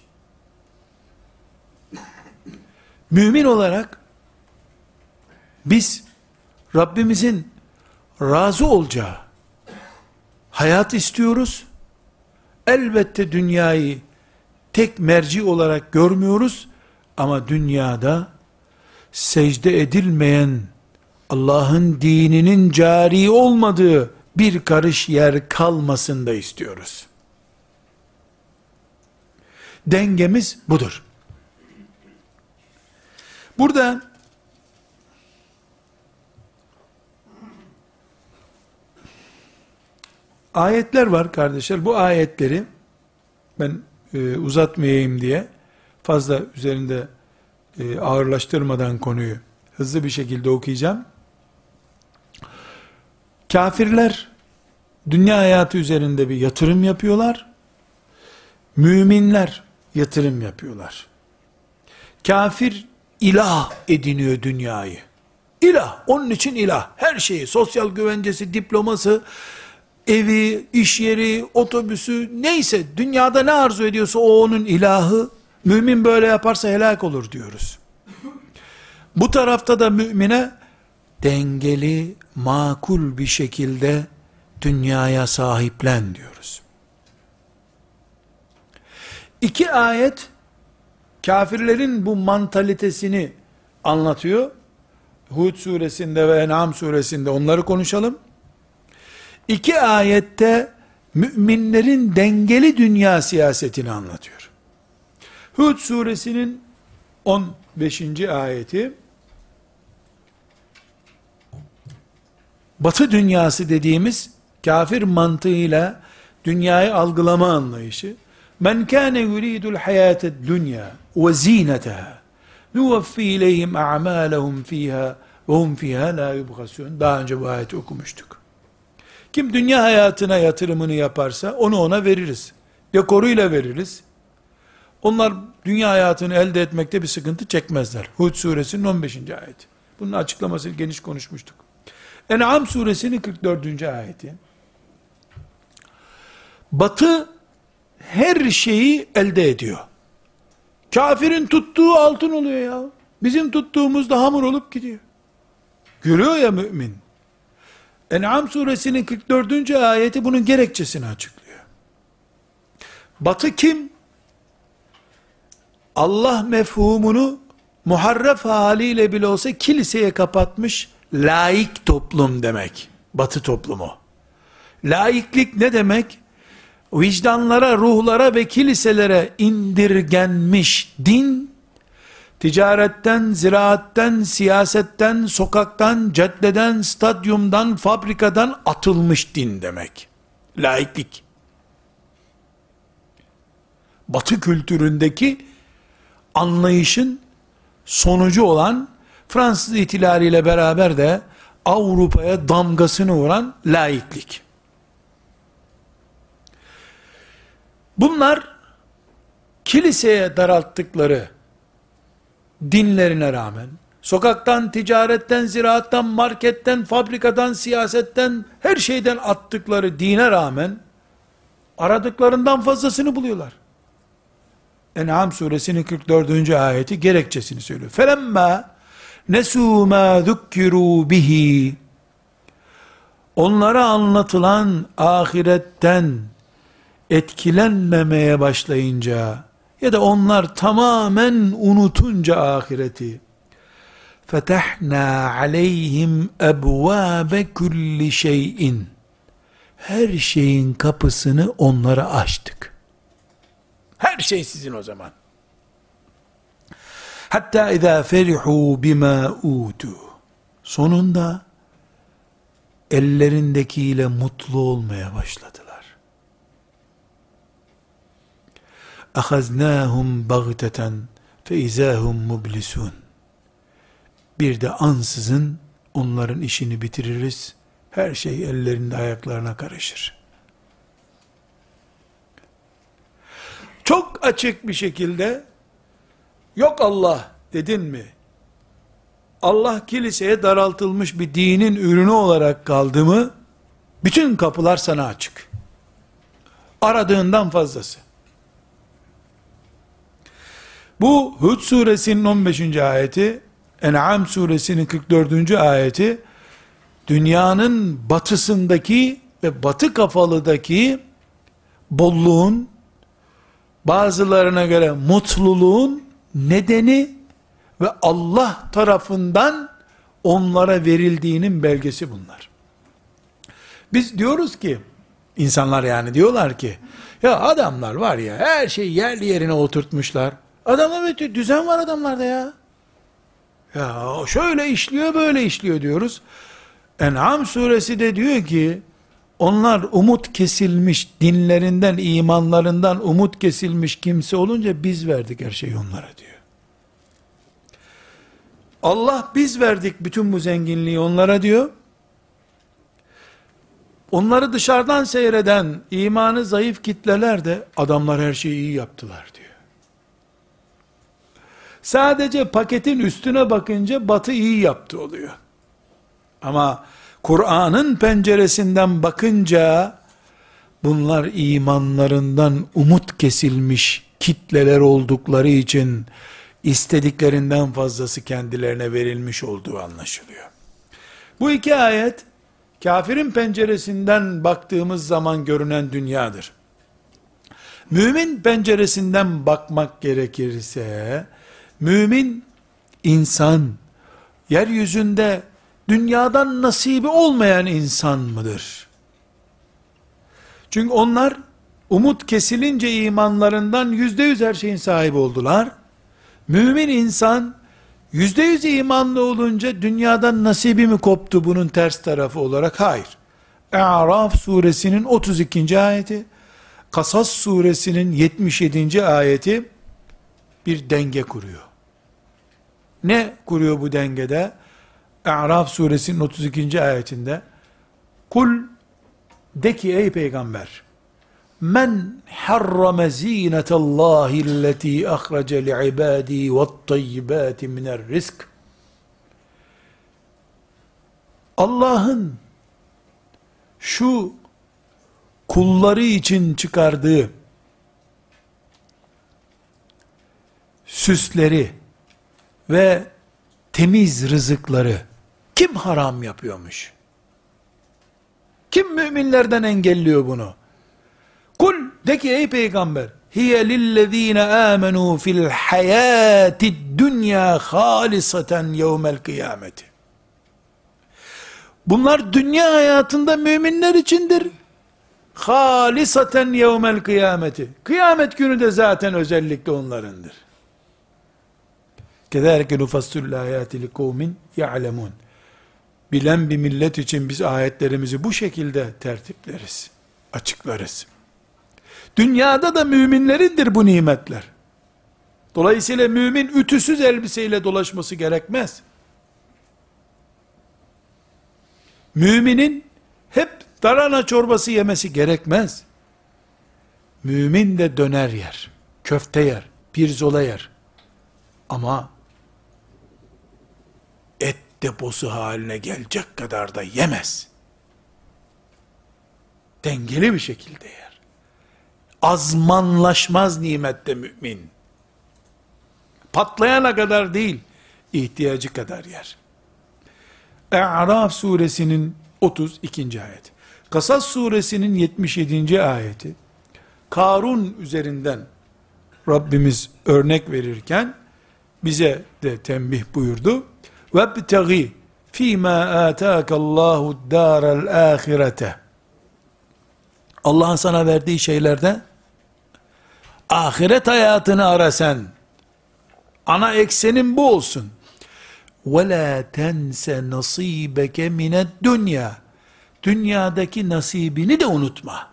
Mümin olarak biz Rabbimizin razı olacağı hayat istiyoruz. Elbette dünyayı tek merci olarak görmüyoruz ama dünyada secde edilmeyen Allah'ın dininin cari olmadığı bir karış yer kalmasın da istiyoruz. Dengemiz budur. Burada ayetler var kardeşler. Bu ayetleri ben e, uzatmayayım diye fazla üzerinde e, ağırlaştırmadan konuyu hızlı bir şekilde okuyacağım. Kafirler dünya hayatı üzerinde bir yatırım yapıyorlar. Müminler yatırım yapıyorlar. Kafir ilah ediniyor dünyayı. İlah, onun için ilah. Her şeyi, sosyal güvencesi, diploması, evi, iş yeri, otobüsü, neyse dünyada ne arzu ediyorsa o onun ilahı. Mümin böyle yaparsa helak olur diyoruz. Bu tarafta da mümine dengeli, makul bir şekilde dünyaya sahiplen diyoruz. İki ayet kafirlerin bu mantalitesini anlatıyor. Hud suresinde ve En'am suresinde onları konuşalım. İki ayette müminlerin dengeli dünya siyasetini anlatıyor. Hud suresinin 15. ayeti Batı dünyası dediğimiz kafir mantığıyla dünyayı algılama anlayışı Men kâne yuridul hayâted dünya ve zîneteha nuvaffi ileyhim a'mâlehum fîhâ ve hum fîhâ lâ yubgasûn. Daha önce bu ayeti okumuştuk. Kim dünya hayatına yatırımını yaparsa onu ona veririz. Dekoruyla veririz. Onlar dünya hayatını elde etmekte bir sıkıntı çekmezler. Hud suresinin 15. ayeti. Bunun açıklaması geniş konuşmuştuk. En'am suresinin 44. ayeti. Batı her şeyi elde ediyor. Kafirin tuttuğu altın oluyor ya. Bizim tuttuğumuz da hamur olup gidiyor. Görüyor ya mümin. En'am suresinin 44. ayeti bunun gerekçesini açıklıyor. Batı kim? Allah mefhumunu muharref haliyle bile olsa kiliseye kapatmış laik toplum demek. Batı toplumu. Laiklik ne demek? vicdanlara, ruhlara ve kiliselere indirgenmiş din, ticaretten, ziraatten, siyasetten, sokaktan, caddeden, stadyumdan, fabrikadan atılmış din demek. Laiklik. Batı kültüründeki anlayışın sonucu olan Fransız ihtilaliyle beraber de Avrupa'ya damgasını vuran laiklik. Bunlar kiliseye daralttıkları dinlerine rağmen, sokaktan, ticaretten, ziraattan, marketten, fabrikadan, siyasetten, her şeyden attıkları dine rağmen, aradıklarından fazlasını buluyorlar. En'am suresinin 44. ayeti gerekçesini söylüyor. Felemma nesu ma zukkiru bihi Onlara anlatılan ahiretten etkilenmemeye başlayınca ya da onlar tamamen unutunca ahireti fetahna aleyhim ebvabe kulli şeyin her şeyin kapısını onlara açtık. Her şey sizin o zaman. Hatta izâ ferihu bima utu. Sonunda ellerindekiyle mutlu olmaya başladılar. Bagteten fe izâhum mublisun. Bir de ansızın onların işini bitiririz. her şey ellerinde ayaklarına karışır. Çok açık bir şekilde yok Allah dedin mi? Allah kiliseye daraltılmış bir dinin ürünü olarak kaldı mı? Bütün kapılar sana açık. Aradığından fazlası. Bu Hud suresinin 15. ayeti, En'am suresinin 44. ayeti, dünyanın batısındaki ve batı kafalıdaki bolluğun, bazılarına göre mutluluğun nedeni ve Allah tarafından onlara verildiğinin belgesi bunlar. Biz diyoruz ki, insanlar yani diyorlar ki, ya adamlar var ya her şeyi yerli yerine oturtmuşlar. Adamlar bir düzen var adamlarda ya. Ya şöyle işliyor böyle işliyor diyoruz. En'am suresi de diyor ki, onlar umut kesilmiş, dinlerinden, imanlarından umut kesilmiş kimse olunca biz verdik her şeyi onlara diyor. Allah biz verdik bütün bu zenginliği onlara diyor. Onları dışarıdan seyreden imanı zayıf kitleler de adamlar her şeyi iyi yaptılar diyor. Sadece paketin üstüne bakınca batı iyi yaptı oluyor. Ama Kur'an'ın penceresinden bakınca bunlar imanlarından umut kesilmiş kitleler oldukları için istediklerinden fazlası kendilerine verilmiş olduğu anlaşılıyor. Bu iki ayet kafirin penceresinden baktığımız zaman görünen dünyadır. Mümin penceresinden bakmak gerekirse mümin insan yeryüzünde dünyadan nasibi olmayan insan mıdır? Çünkü onlar umut kesilince imanlarından yüzde yüz her şeyin sahibi oldular. Mümin insan yüzde yüz imanlı olunca dünyadan nasibi mi koptu bunun ters tarafı olarak? Hayır. E'raf suresinin 32. ayeti, Kasas suresinin 77. ayeti bir denge kuruyor. Ne kuruyor bu dengede? E'raf suresinin 32. ayetinde Kul de ki ey peygamber Men harrame zinetallahi alleti ahrece li'ibadi ve tayyibati minel risk Allah'ın şu kulları için çıkardığı süsleri ve temiz rızıkları kim haram yapıyormuş? Kim müminlerden engelliyor bunu? Kul de ki ey peygamber hiye lillezine amenu fil hayati dünya halisaten yevmel kıyameti. Bunlar dünya hayatında müminler içindir. Halisaten yevmel kıyameti. Kıyamet günü de zaten özellikle onlarındır. Nufassül ayati li kavmin ya'lemun. Bilen bir millet için biz ayetlerimizi bu şekilde tertipleriz, açıklarız. Dünyada da müminlerindir bu nimetler. Dolayısıyla mümin ütüsüz elbiseyle dolaşması gerekmez. Müminin hep darana çorbası yemesi gerekmez. Mümin de döner yer, köfte yer, pirzola yer. Ama deposu haline gelecek kadar da yemez. Dengeli bir şekilde yer. Azmanlaşmaz nimette mümin. Patlayana kadar değil, ihtiyacı kadar yer. E'raf suresinin 32. ayet. Kasas suresinin 77. ayeti. Karun üzerinden Rabbimiz örnek verirken bize de tembih buyurdu. وَابْتَغِي ف۪ي مَا آتَاكَ اللّٰهُ الدَّارَ الْآخِرَةَ Allah'ın sana verdiği şeylerde ahiret hayatını ara sen. Ana eksenin bu olsun. وَلَا تَنْسَ نَصِيبَكَ مِنَ الدُّنْيَا Dünyadaki nasibini de unutma.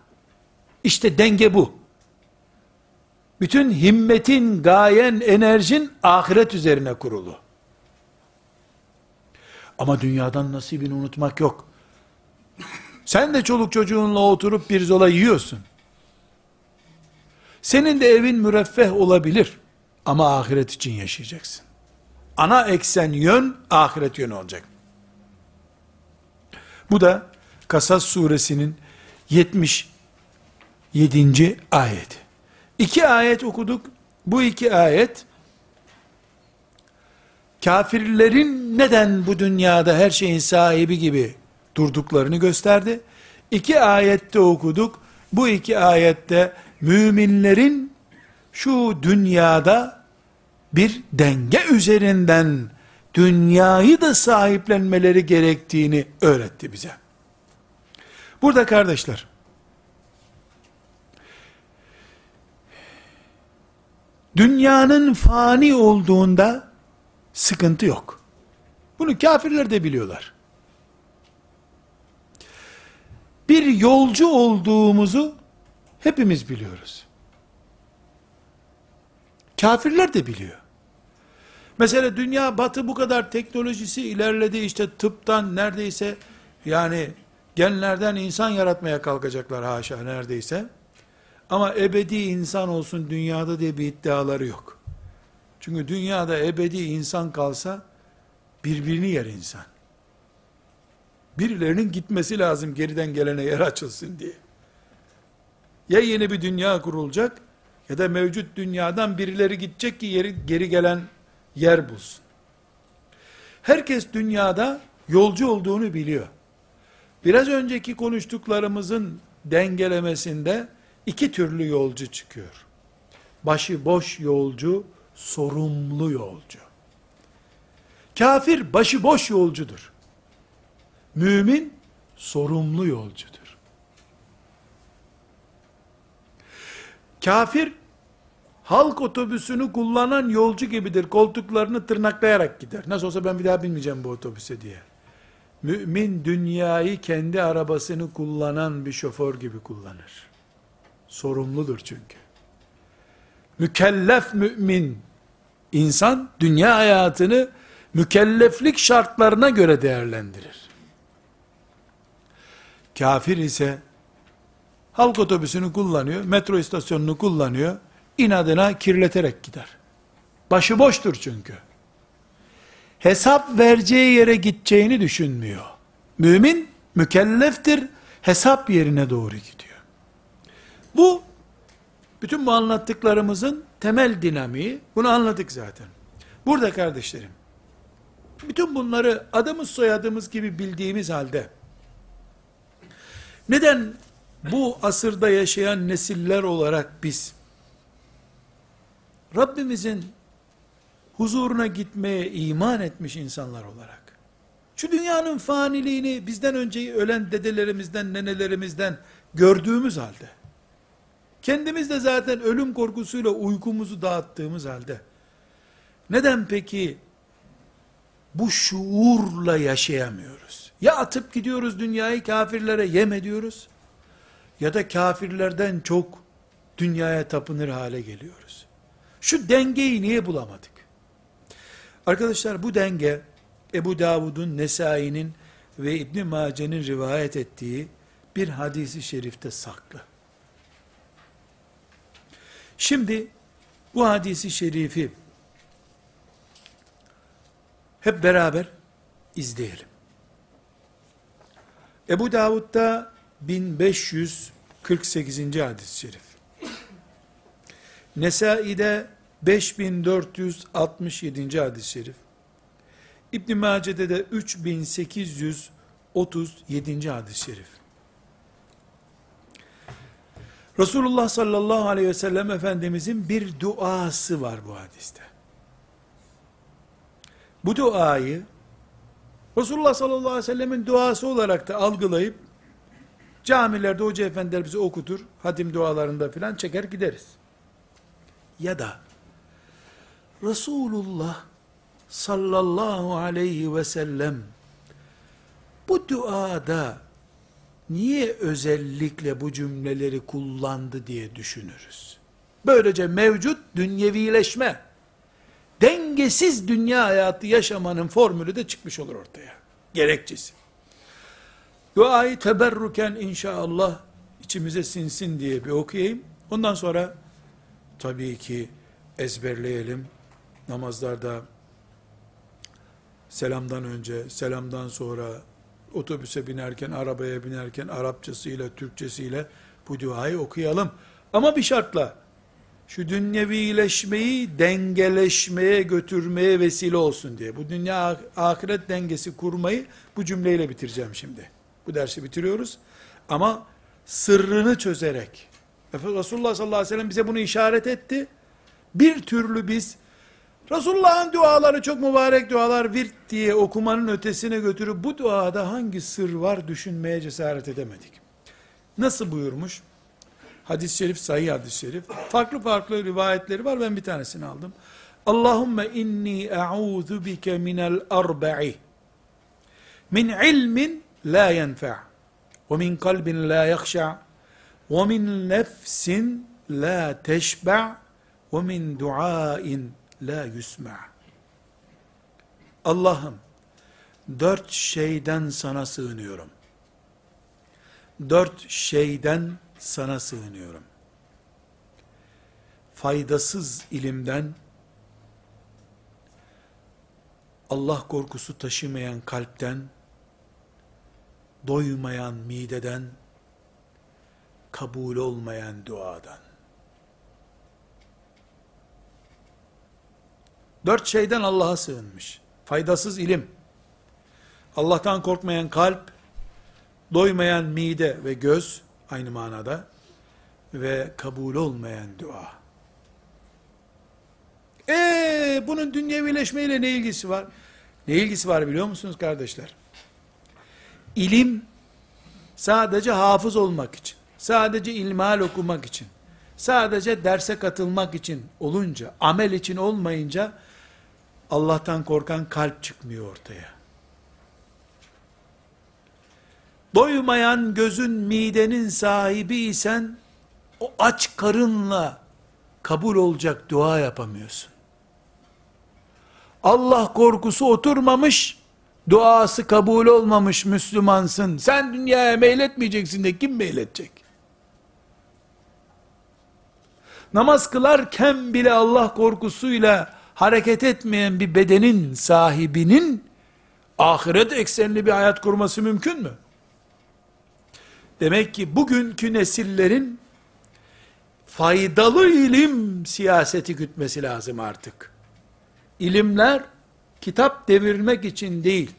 İşte denge bu. Bütün himmetin, gayen, enerjin ahiret üzerine kurulu. Ama dünyadan nasibini unutmak yok. Sen de çoluk çocuğunla oturup bir zola yiyorsun. Senin de evin müreffeh olabilir. Ama ahiret için yaşayacaksın. Ana eksen yön ahiret yönü olacak. Bu da Kasas suresinin 77. ayet. İki ayet okuduk. Bu iki ayet kafirlerin neden bu dünyada her şeyin sahibi gibi durduklarını gösterdi. İki ayette okuduk. Bu iki ayette müminlerin şu dünyada bir denge üzerinden dünyayı da sahiplenmeleri gerektiğini öğretti bize. Burada kardeşler, dünyanın fani olduğunda sıkıntı yok. Bunu kafirler de biliyorlar. Bir yolcu olduğumuzu hepimiz biliyoruz. Kafirler de biliyor. Mesela dünya batı bu kadar teknolojisi ilerledi işte tıptan neredeyse yani genlerden insan yaratmaya kalkacaklar haşa neredeyse. Ama ebedi insan olsun dünyada diye bir iddiaları yok. Çünkü dünyada ebedi insan kalsa birbirini yer insan. Birilerinin gitmesi lazım geriden gelene yer açılsın diye. Ya yeni bir dünya kurulacak ya da mevcut dünyadan birileri gidecek ki yeri, geri gelen yer bulsun. Herkes dünyada yolcu olduğunu biliyor. Biraz önceki konuştuklarımızın dengelemesinde iki türlü yolcu çıkıyor. Başı boş yolcu, sorumlu yolcu. Kafir başı boş yolcudur. Mümin sorumlu yolcudur. Kafir halk otobüsünü kullanan yolcu gibidir. Koltuklarını tırnaklayarak gider. Nasıl olsa ben bir daha binmeyeceğim bu otobüse diye. Mümin dünyayı kendi arabasını kullanan bir şoför gibi kullanır. Sorumludur çünkü. Mükellef mümin insan dünya hayatını mükelleflik şartlarına göre değerlendirir. Kafir ise halk otobüsünü kullanıyor, metro istasyonunu kullanıyor, inadına kirleterek gider. Başıboştur çünkü. Hesap vereceği yere gideceğini düşünmüyor. Mümin mükelleftir, hesap yerine doğru gidiyor. Bu, bütün bu anlattıklarımızın temel dinamiği, bunu anladık zaten. Burada kardeşlerim, bütün bunları adımız soyadımız gibi bildiğimiz halde, neden bu asırda yaşayan nesiller olarak biz, Rabbimizin huzuruna gitmeye iman etmiş insanlar olarak, şu dünyanın faniliğini bizden önce ölen dedelerimizden, nenelerimizden gördüğümüz halde, kendimiz de zaten ölüm korkusuyla uykumuzu dağıttığımız halde, neden peki bu şuurla yaşayamıyoruz? Ya atıp gidiyoruz dünyayı kafirlere yem ediyoruz, ya da kafirlerden çok dünyaya tapınır hale geliyoruz. Şu dengeyi niye bulamadık? Arkadaşlar bu denge Ebu Davud'un, Nesai'nin ve İbn Mace'nin rivayet ettiği bir hadisi şerifte saklı. Şimdi bu hadisi şerifi hep beraber izleyelim. Ebu Davud'da 1548. hadis-i şerif. Nesai'de 5467. hadis-i şerif. İbn Mace'de de 3837. hadis-i şerif. Resulullah sallallahu aleyhi ve sellem Efendimizin bir duası var bu hadiste. Bu duayı Resulullah sallallahu aleyhi ve sellemin duası olarak da algılayıp camilerde hoca efendiler bizi okutur, hatim dualarında filan çeker gideriz. Ya da Resulullah sallallahu aleyhi ve sellem bu duada niye özellikle bu cümleleri kullandı diye düşünürüz. Böylece mevcut dünyevileşme, dengesiz dünya hayatı yaşamanın formülü de çıkmış olur ortaya. Gerekçesi. Duayı teberruken inşallah içimize sinsin diye bir okuyayım. Ondan sonra tabii ki ezberleyelim. Namazlarda selamdan önce, selamdan sonra, otobüse binerken, arabaya binerken Arapçasıyla, Türkçesiyle bu duayı okuyalım. Ama bir şartla, şu dünyevileşmeyi dengeleşmeye götürmeye vesile olsun diye. Bu dünya ahiret dengesi kurmayı bu cümleyle bitireceğim şimdi. Bu dersi bitiriyoruz. Ama sırrını çözerek, Resulullah sallallahu aleyhi ve sellem bize bunu işaret etti. Bir türlü biz Resulullah'ın duaları çok mübarek dualar virt diye okumanın ötesine götürüp bu duada hangi sır var düşünmeye cesaret edemedik. Nasıl buyurmuş? Hadis-i şerif, sahih hadis-i şerif. Farklı farklı rivayetleri var. Ben bir tanesini aldım. Allahümme inni e'udhu bike minel arba'i min ilmin la yenfe' ve min kalbin la yakşa' ve min nefsin la teşbe' ve min duain la yusma. Allah'ım dört şeyden sana sığınıyorum. Dört şeyden sana sığınıyorum. Faydasız ilimden, Allah korkusu taşımayan kalpten, doymayan mideden, kabul olmayan duadan. Dört şeyden Allah'a sığınmış. Faydasız ilim, Allah'tan korkmayan kalp, doymayan mide ve göz, aynı manada, ve kabul olmayan dua. Eee bunun dünyevileşmeyle ne ilgisi var? Ne ilgisi var biliyor musunuz kardeşler? İlim sadece hafız olmak için, sadece ilmal okumak için, sadece derse katılmak için olunca, amel için olmayınca Allah'tan korkan kalp çıkmıyor ortaya. Doymayan gözün midenin sahibi isen o aç karınla kabul olacak dua yapamıyorsun. Allah korkusu oturmamış, duası kabul olmamış Müslümansın. Sen dünyaya meyletmeyeceksin de kim meyletecek? Namaz kılarken bile Allah korkusuyla hareket etmeyen bir bedenin sahibinin ahiret eksenli bir hayat kurması mümkün mü? Demek ki bugünkü nesillerin faydalı ilim siyaseti gütmesi lazım artık. İlimler kitap devirmek için değil.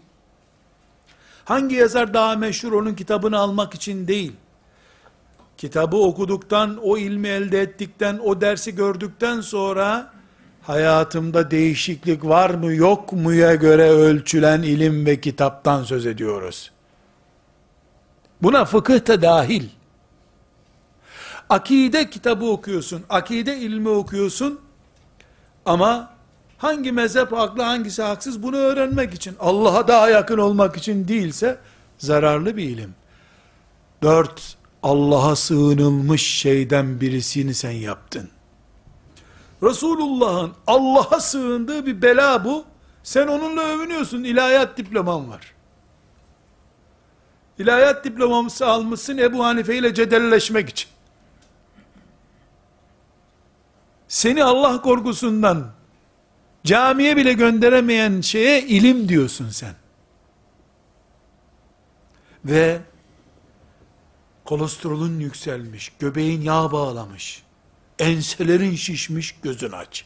Hangi yazar daha meşhur onun kitabını almak için değil. Kitabı okuduktan, o ilmi elde ettikten, o dersi gördükten sonra hayatımda değişiklik var mı yok muya göre ölçülen ilim ve kitaptan söz ediyoruz. Buna fıkıh da dahil. Akide kitabı okuyorsun, akide ilmi okuyorsun ama hangi mezhep haklı hangisi haksız bunu öğrenmek için, Allah'a daha yakın olmak için değilse zararlı bir ilim. Dört, Allah'a sığınılmış şeyden birisini sen yaptın. Resulullah'ın Allah'a sığındığı bir bela bu. Sen onunla övünüyorsun. İlahiyat diploman var. İlahiyat diplomamızı almışsın Ebu Hanife ile cedelleşmek için. Seni Allah korkusundan camiye bile gönderemeyen şeye ilim diyorsun sen. Ve kolesterolün yükselmiş, göbeğin yağ bağlamış, enselerin şişmiş, gözün aç.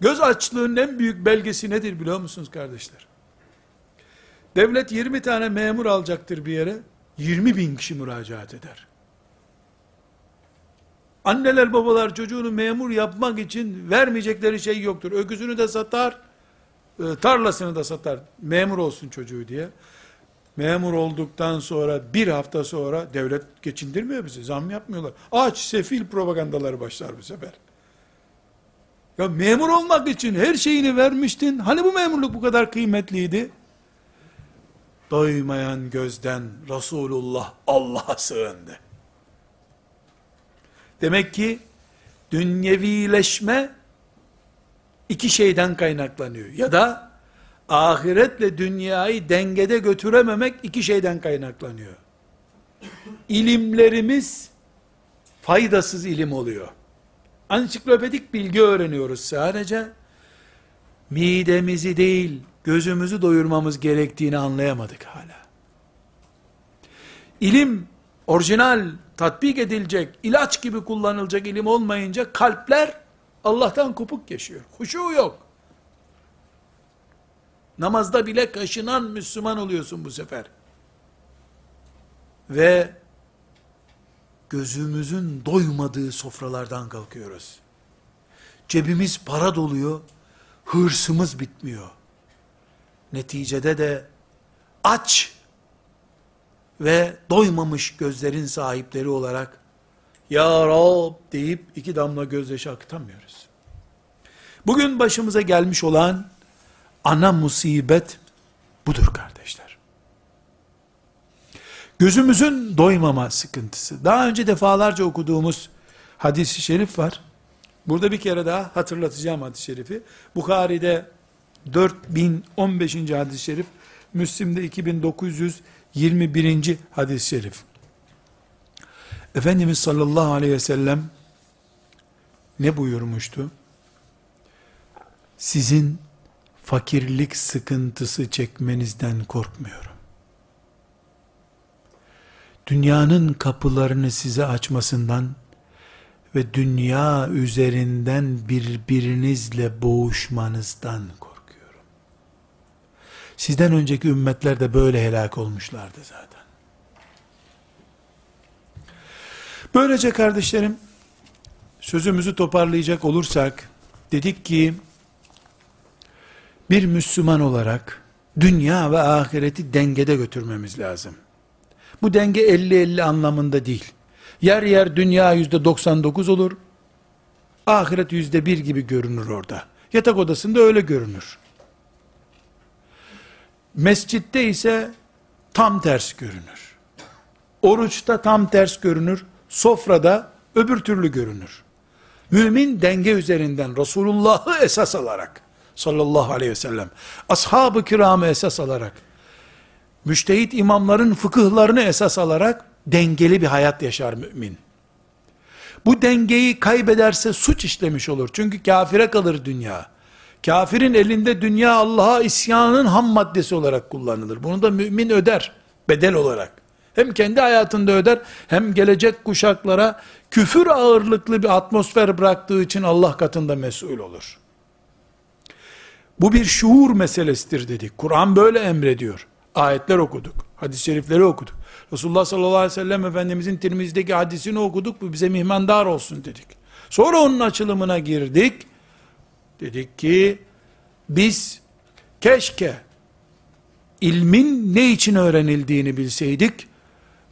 Göz açlığının en büyük belgesi nedir biliyor musunuz kardeşler? Devlet 20 tane memur alacaktır bir yere, 20 bin kişi müracaat eder. Anneler babalar çocuğunu memur yapmak için vermeyecekleri şey yoktur. Öküzünü de satar, e, tarlasını da satar, memur olsun çocuğu diye. Memur olduktan sonra bir hafta sonra devlet geçindirmiyor bizi. Zam yapmıyorlar. Aç sefil propagandaları başlar bu sefer. Ya memur olmak için her şeyini vermiştin. Hani bu memurluk bu kadar kıymetliydi? Doymayan gözden Resulullah Allah'a sığındı. Demek ki dünyevileşme iki şeyden kaynaklanıyor. Ya da ahiretle dünyayı dengede götürememek iki şeyden kaynaklanıyor. İlimlerimiz faydasız ilim oluyor. Ansiklopedik bilgi öğreniyoruz sadece. Midemizi değil, gözümüzü doyurmamız gerektiğini anlayamadık hala. İlim, orijinal, tatbik edilecek, ilaç gibi kullanılacak ilim olmayınca kalpler Allah'tan kopuk yaşıyor. Huşu yok. Namazda bile kaşınan Müslüman oluyorsun bu sefer. Ve gözümüzün doymadığı sofralardan kalkıyoruz. Cebimiz para doluyor, hırsımız bitmiyor. Neticede de aç ve doymamış gözlerin sahipleri olarak Ya Rab deyip iki damla gözyaşı akıtamıyoruz. Bugün başımıza gelmiş olan ana musibet budur kardeşler. Gözümüzün doymama sıkıntısı. Daha önce defalarca okuduğumuz hadis-i şerif var. Burada bir kere daha hatırlatacağım hadis-i şerifi. Bukhari'de 4015. hadis-i şerif, Müslim'de 2921. hadis-i şerif. Efendimiz sallallahu aleyhi ve sellem ne buyurmuştu? Sizin fakirlik sıkıntısı çekmenizden korkmuyorum. Dünyanın kapılarını size açmasından ve dünya üzerinden birbirinizle boğuşmanızdan korkuyorum. Sizden önceki ümmetler de böyle helak olmuşlardı zaten. Böylece kardeşlerim, sözümüzü toparlayacak olursak, dedik ki, bir Müslüman olarak, dünya ve ahireti dengede götürmemiz lazım. Bu denge 50-50 anlamında değil. Yer yer dünya yüzde 99 olur, ahiret yüzde bir gibi görünür orada. Yatak odasında öyle görünür. Mescitte ise tam ters görünür. Oruçta tam ters görünür sofrada öbür türlü görünür. Mümin denge üzerinden Resulullah'ı esas alarak sallallahu aleyhi ve sellem ashab-ı kiramı esas alarak müştehit imamların fıkıhlarını esas alarak dengeli bir hayat yaşar mümin. Bu dengeyi kaybederse suç işlemiş olur. Çünkü kafire kalır dünya. Kafirin elinde dünya Allah'a isyanın ham maddesi olarak kullanılır. Bunu da mümin öder bedel olarak. Hem kendi hayatında öder, hem gelecek kuşaklara küfür ağırlıklı bir atmosfer bıraktığı için Allah katında mesul olur. Bu bir şuur meselesidir dedik. Kur'an böyle emrediyor. Ayetler okuduk. Hadis-i şerifleri okuduk. Resulullah sallallahu aleyhi ve sellem Efendimizin Tirmiz'deki hadisini okuduk. Bu bize mihmandar olsun dedik. Sonra onun açılımına girdik. Dedik ki biz keşke ilmin ne için öğrenildiğini bilseydik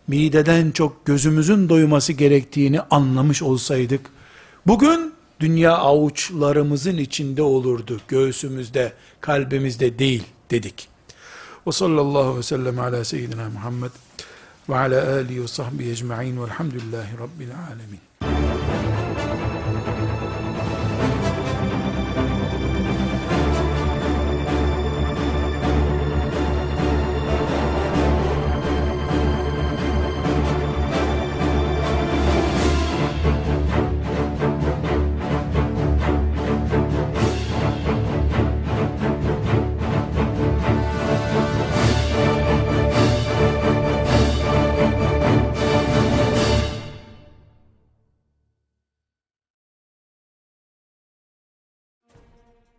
mideden çok gözümüzün doyması gerektiğini anlamış olsaydık, bugün dünya avuçlarımızın içinde olurdu, göğsümüzde, kalbimizde değil dedik. Ve sallallahu ve sellem ala seyyidina Muhammed ve ala alihi ve sahbihi ecma'in velhamdülillahi rabbil alemin.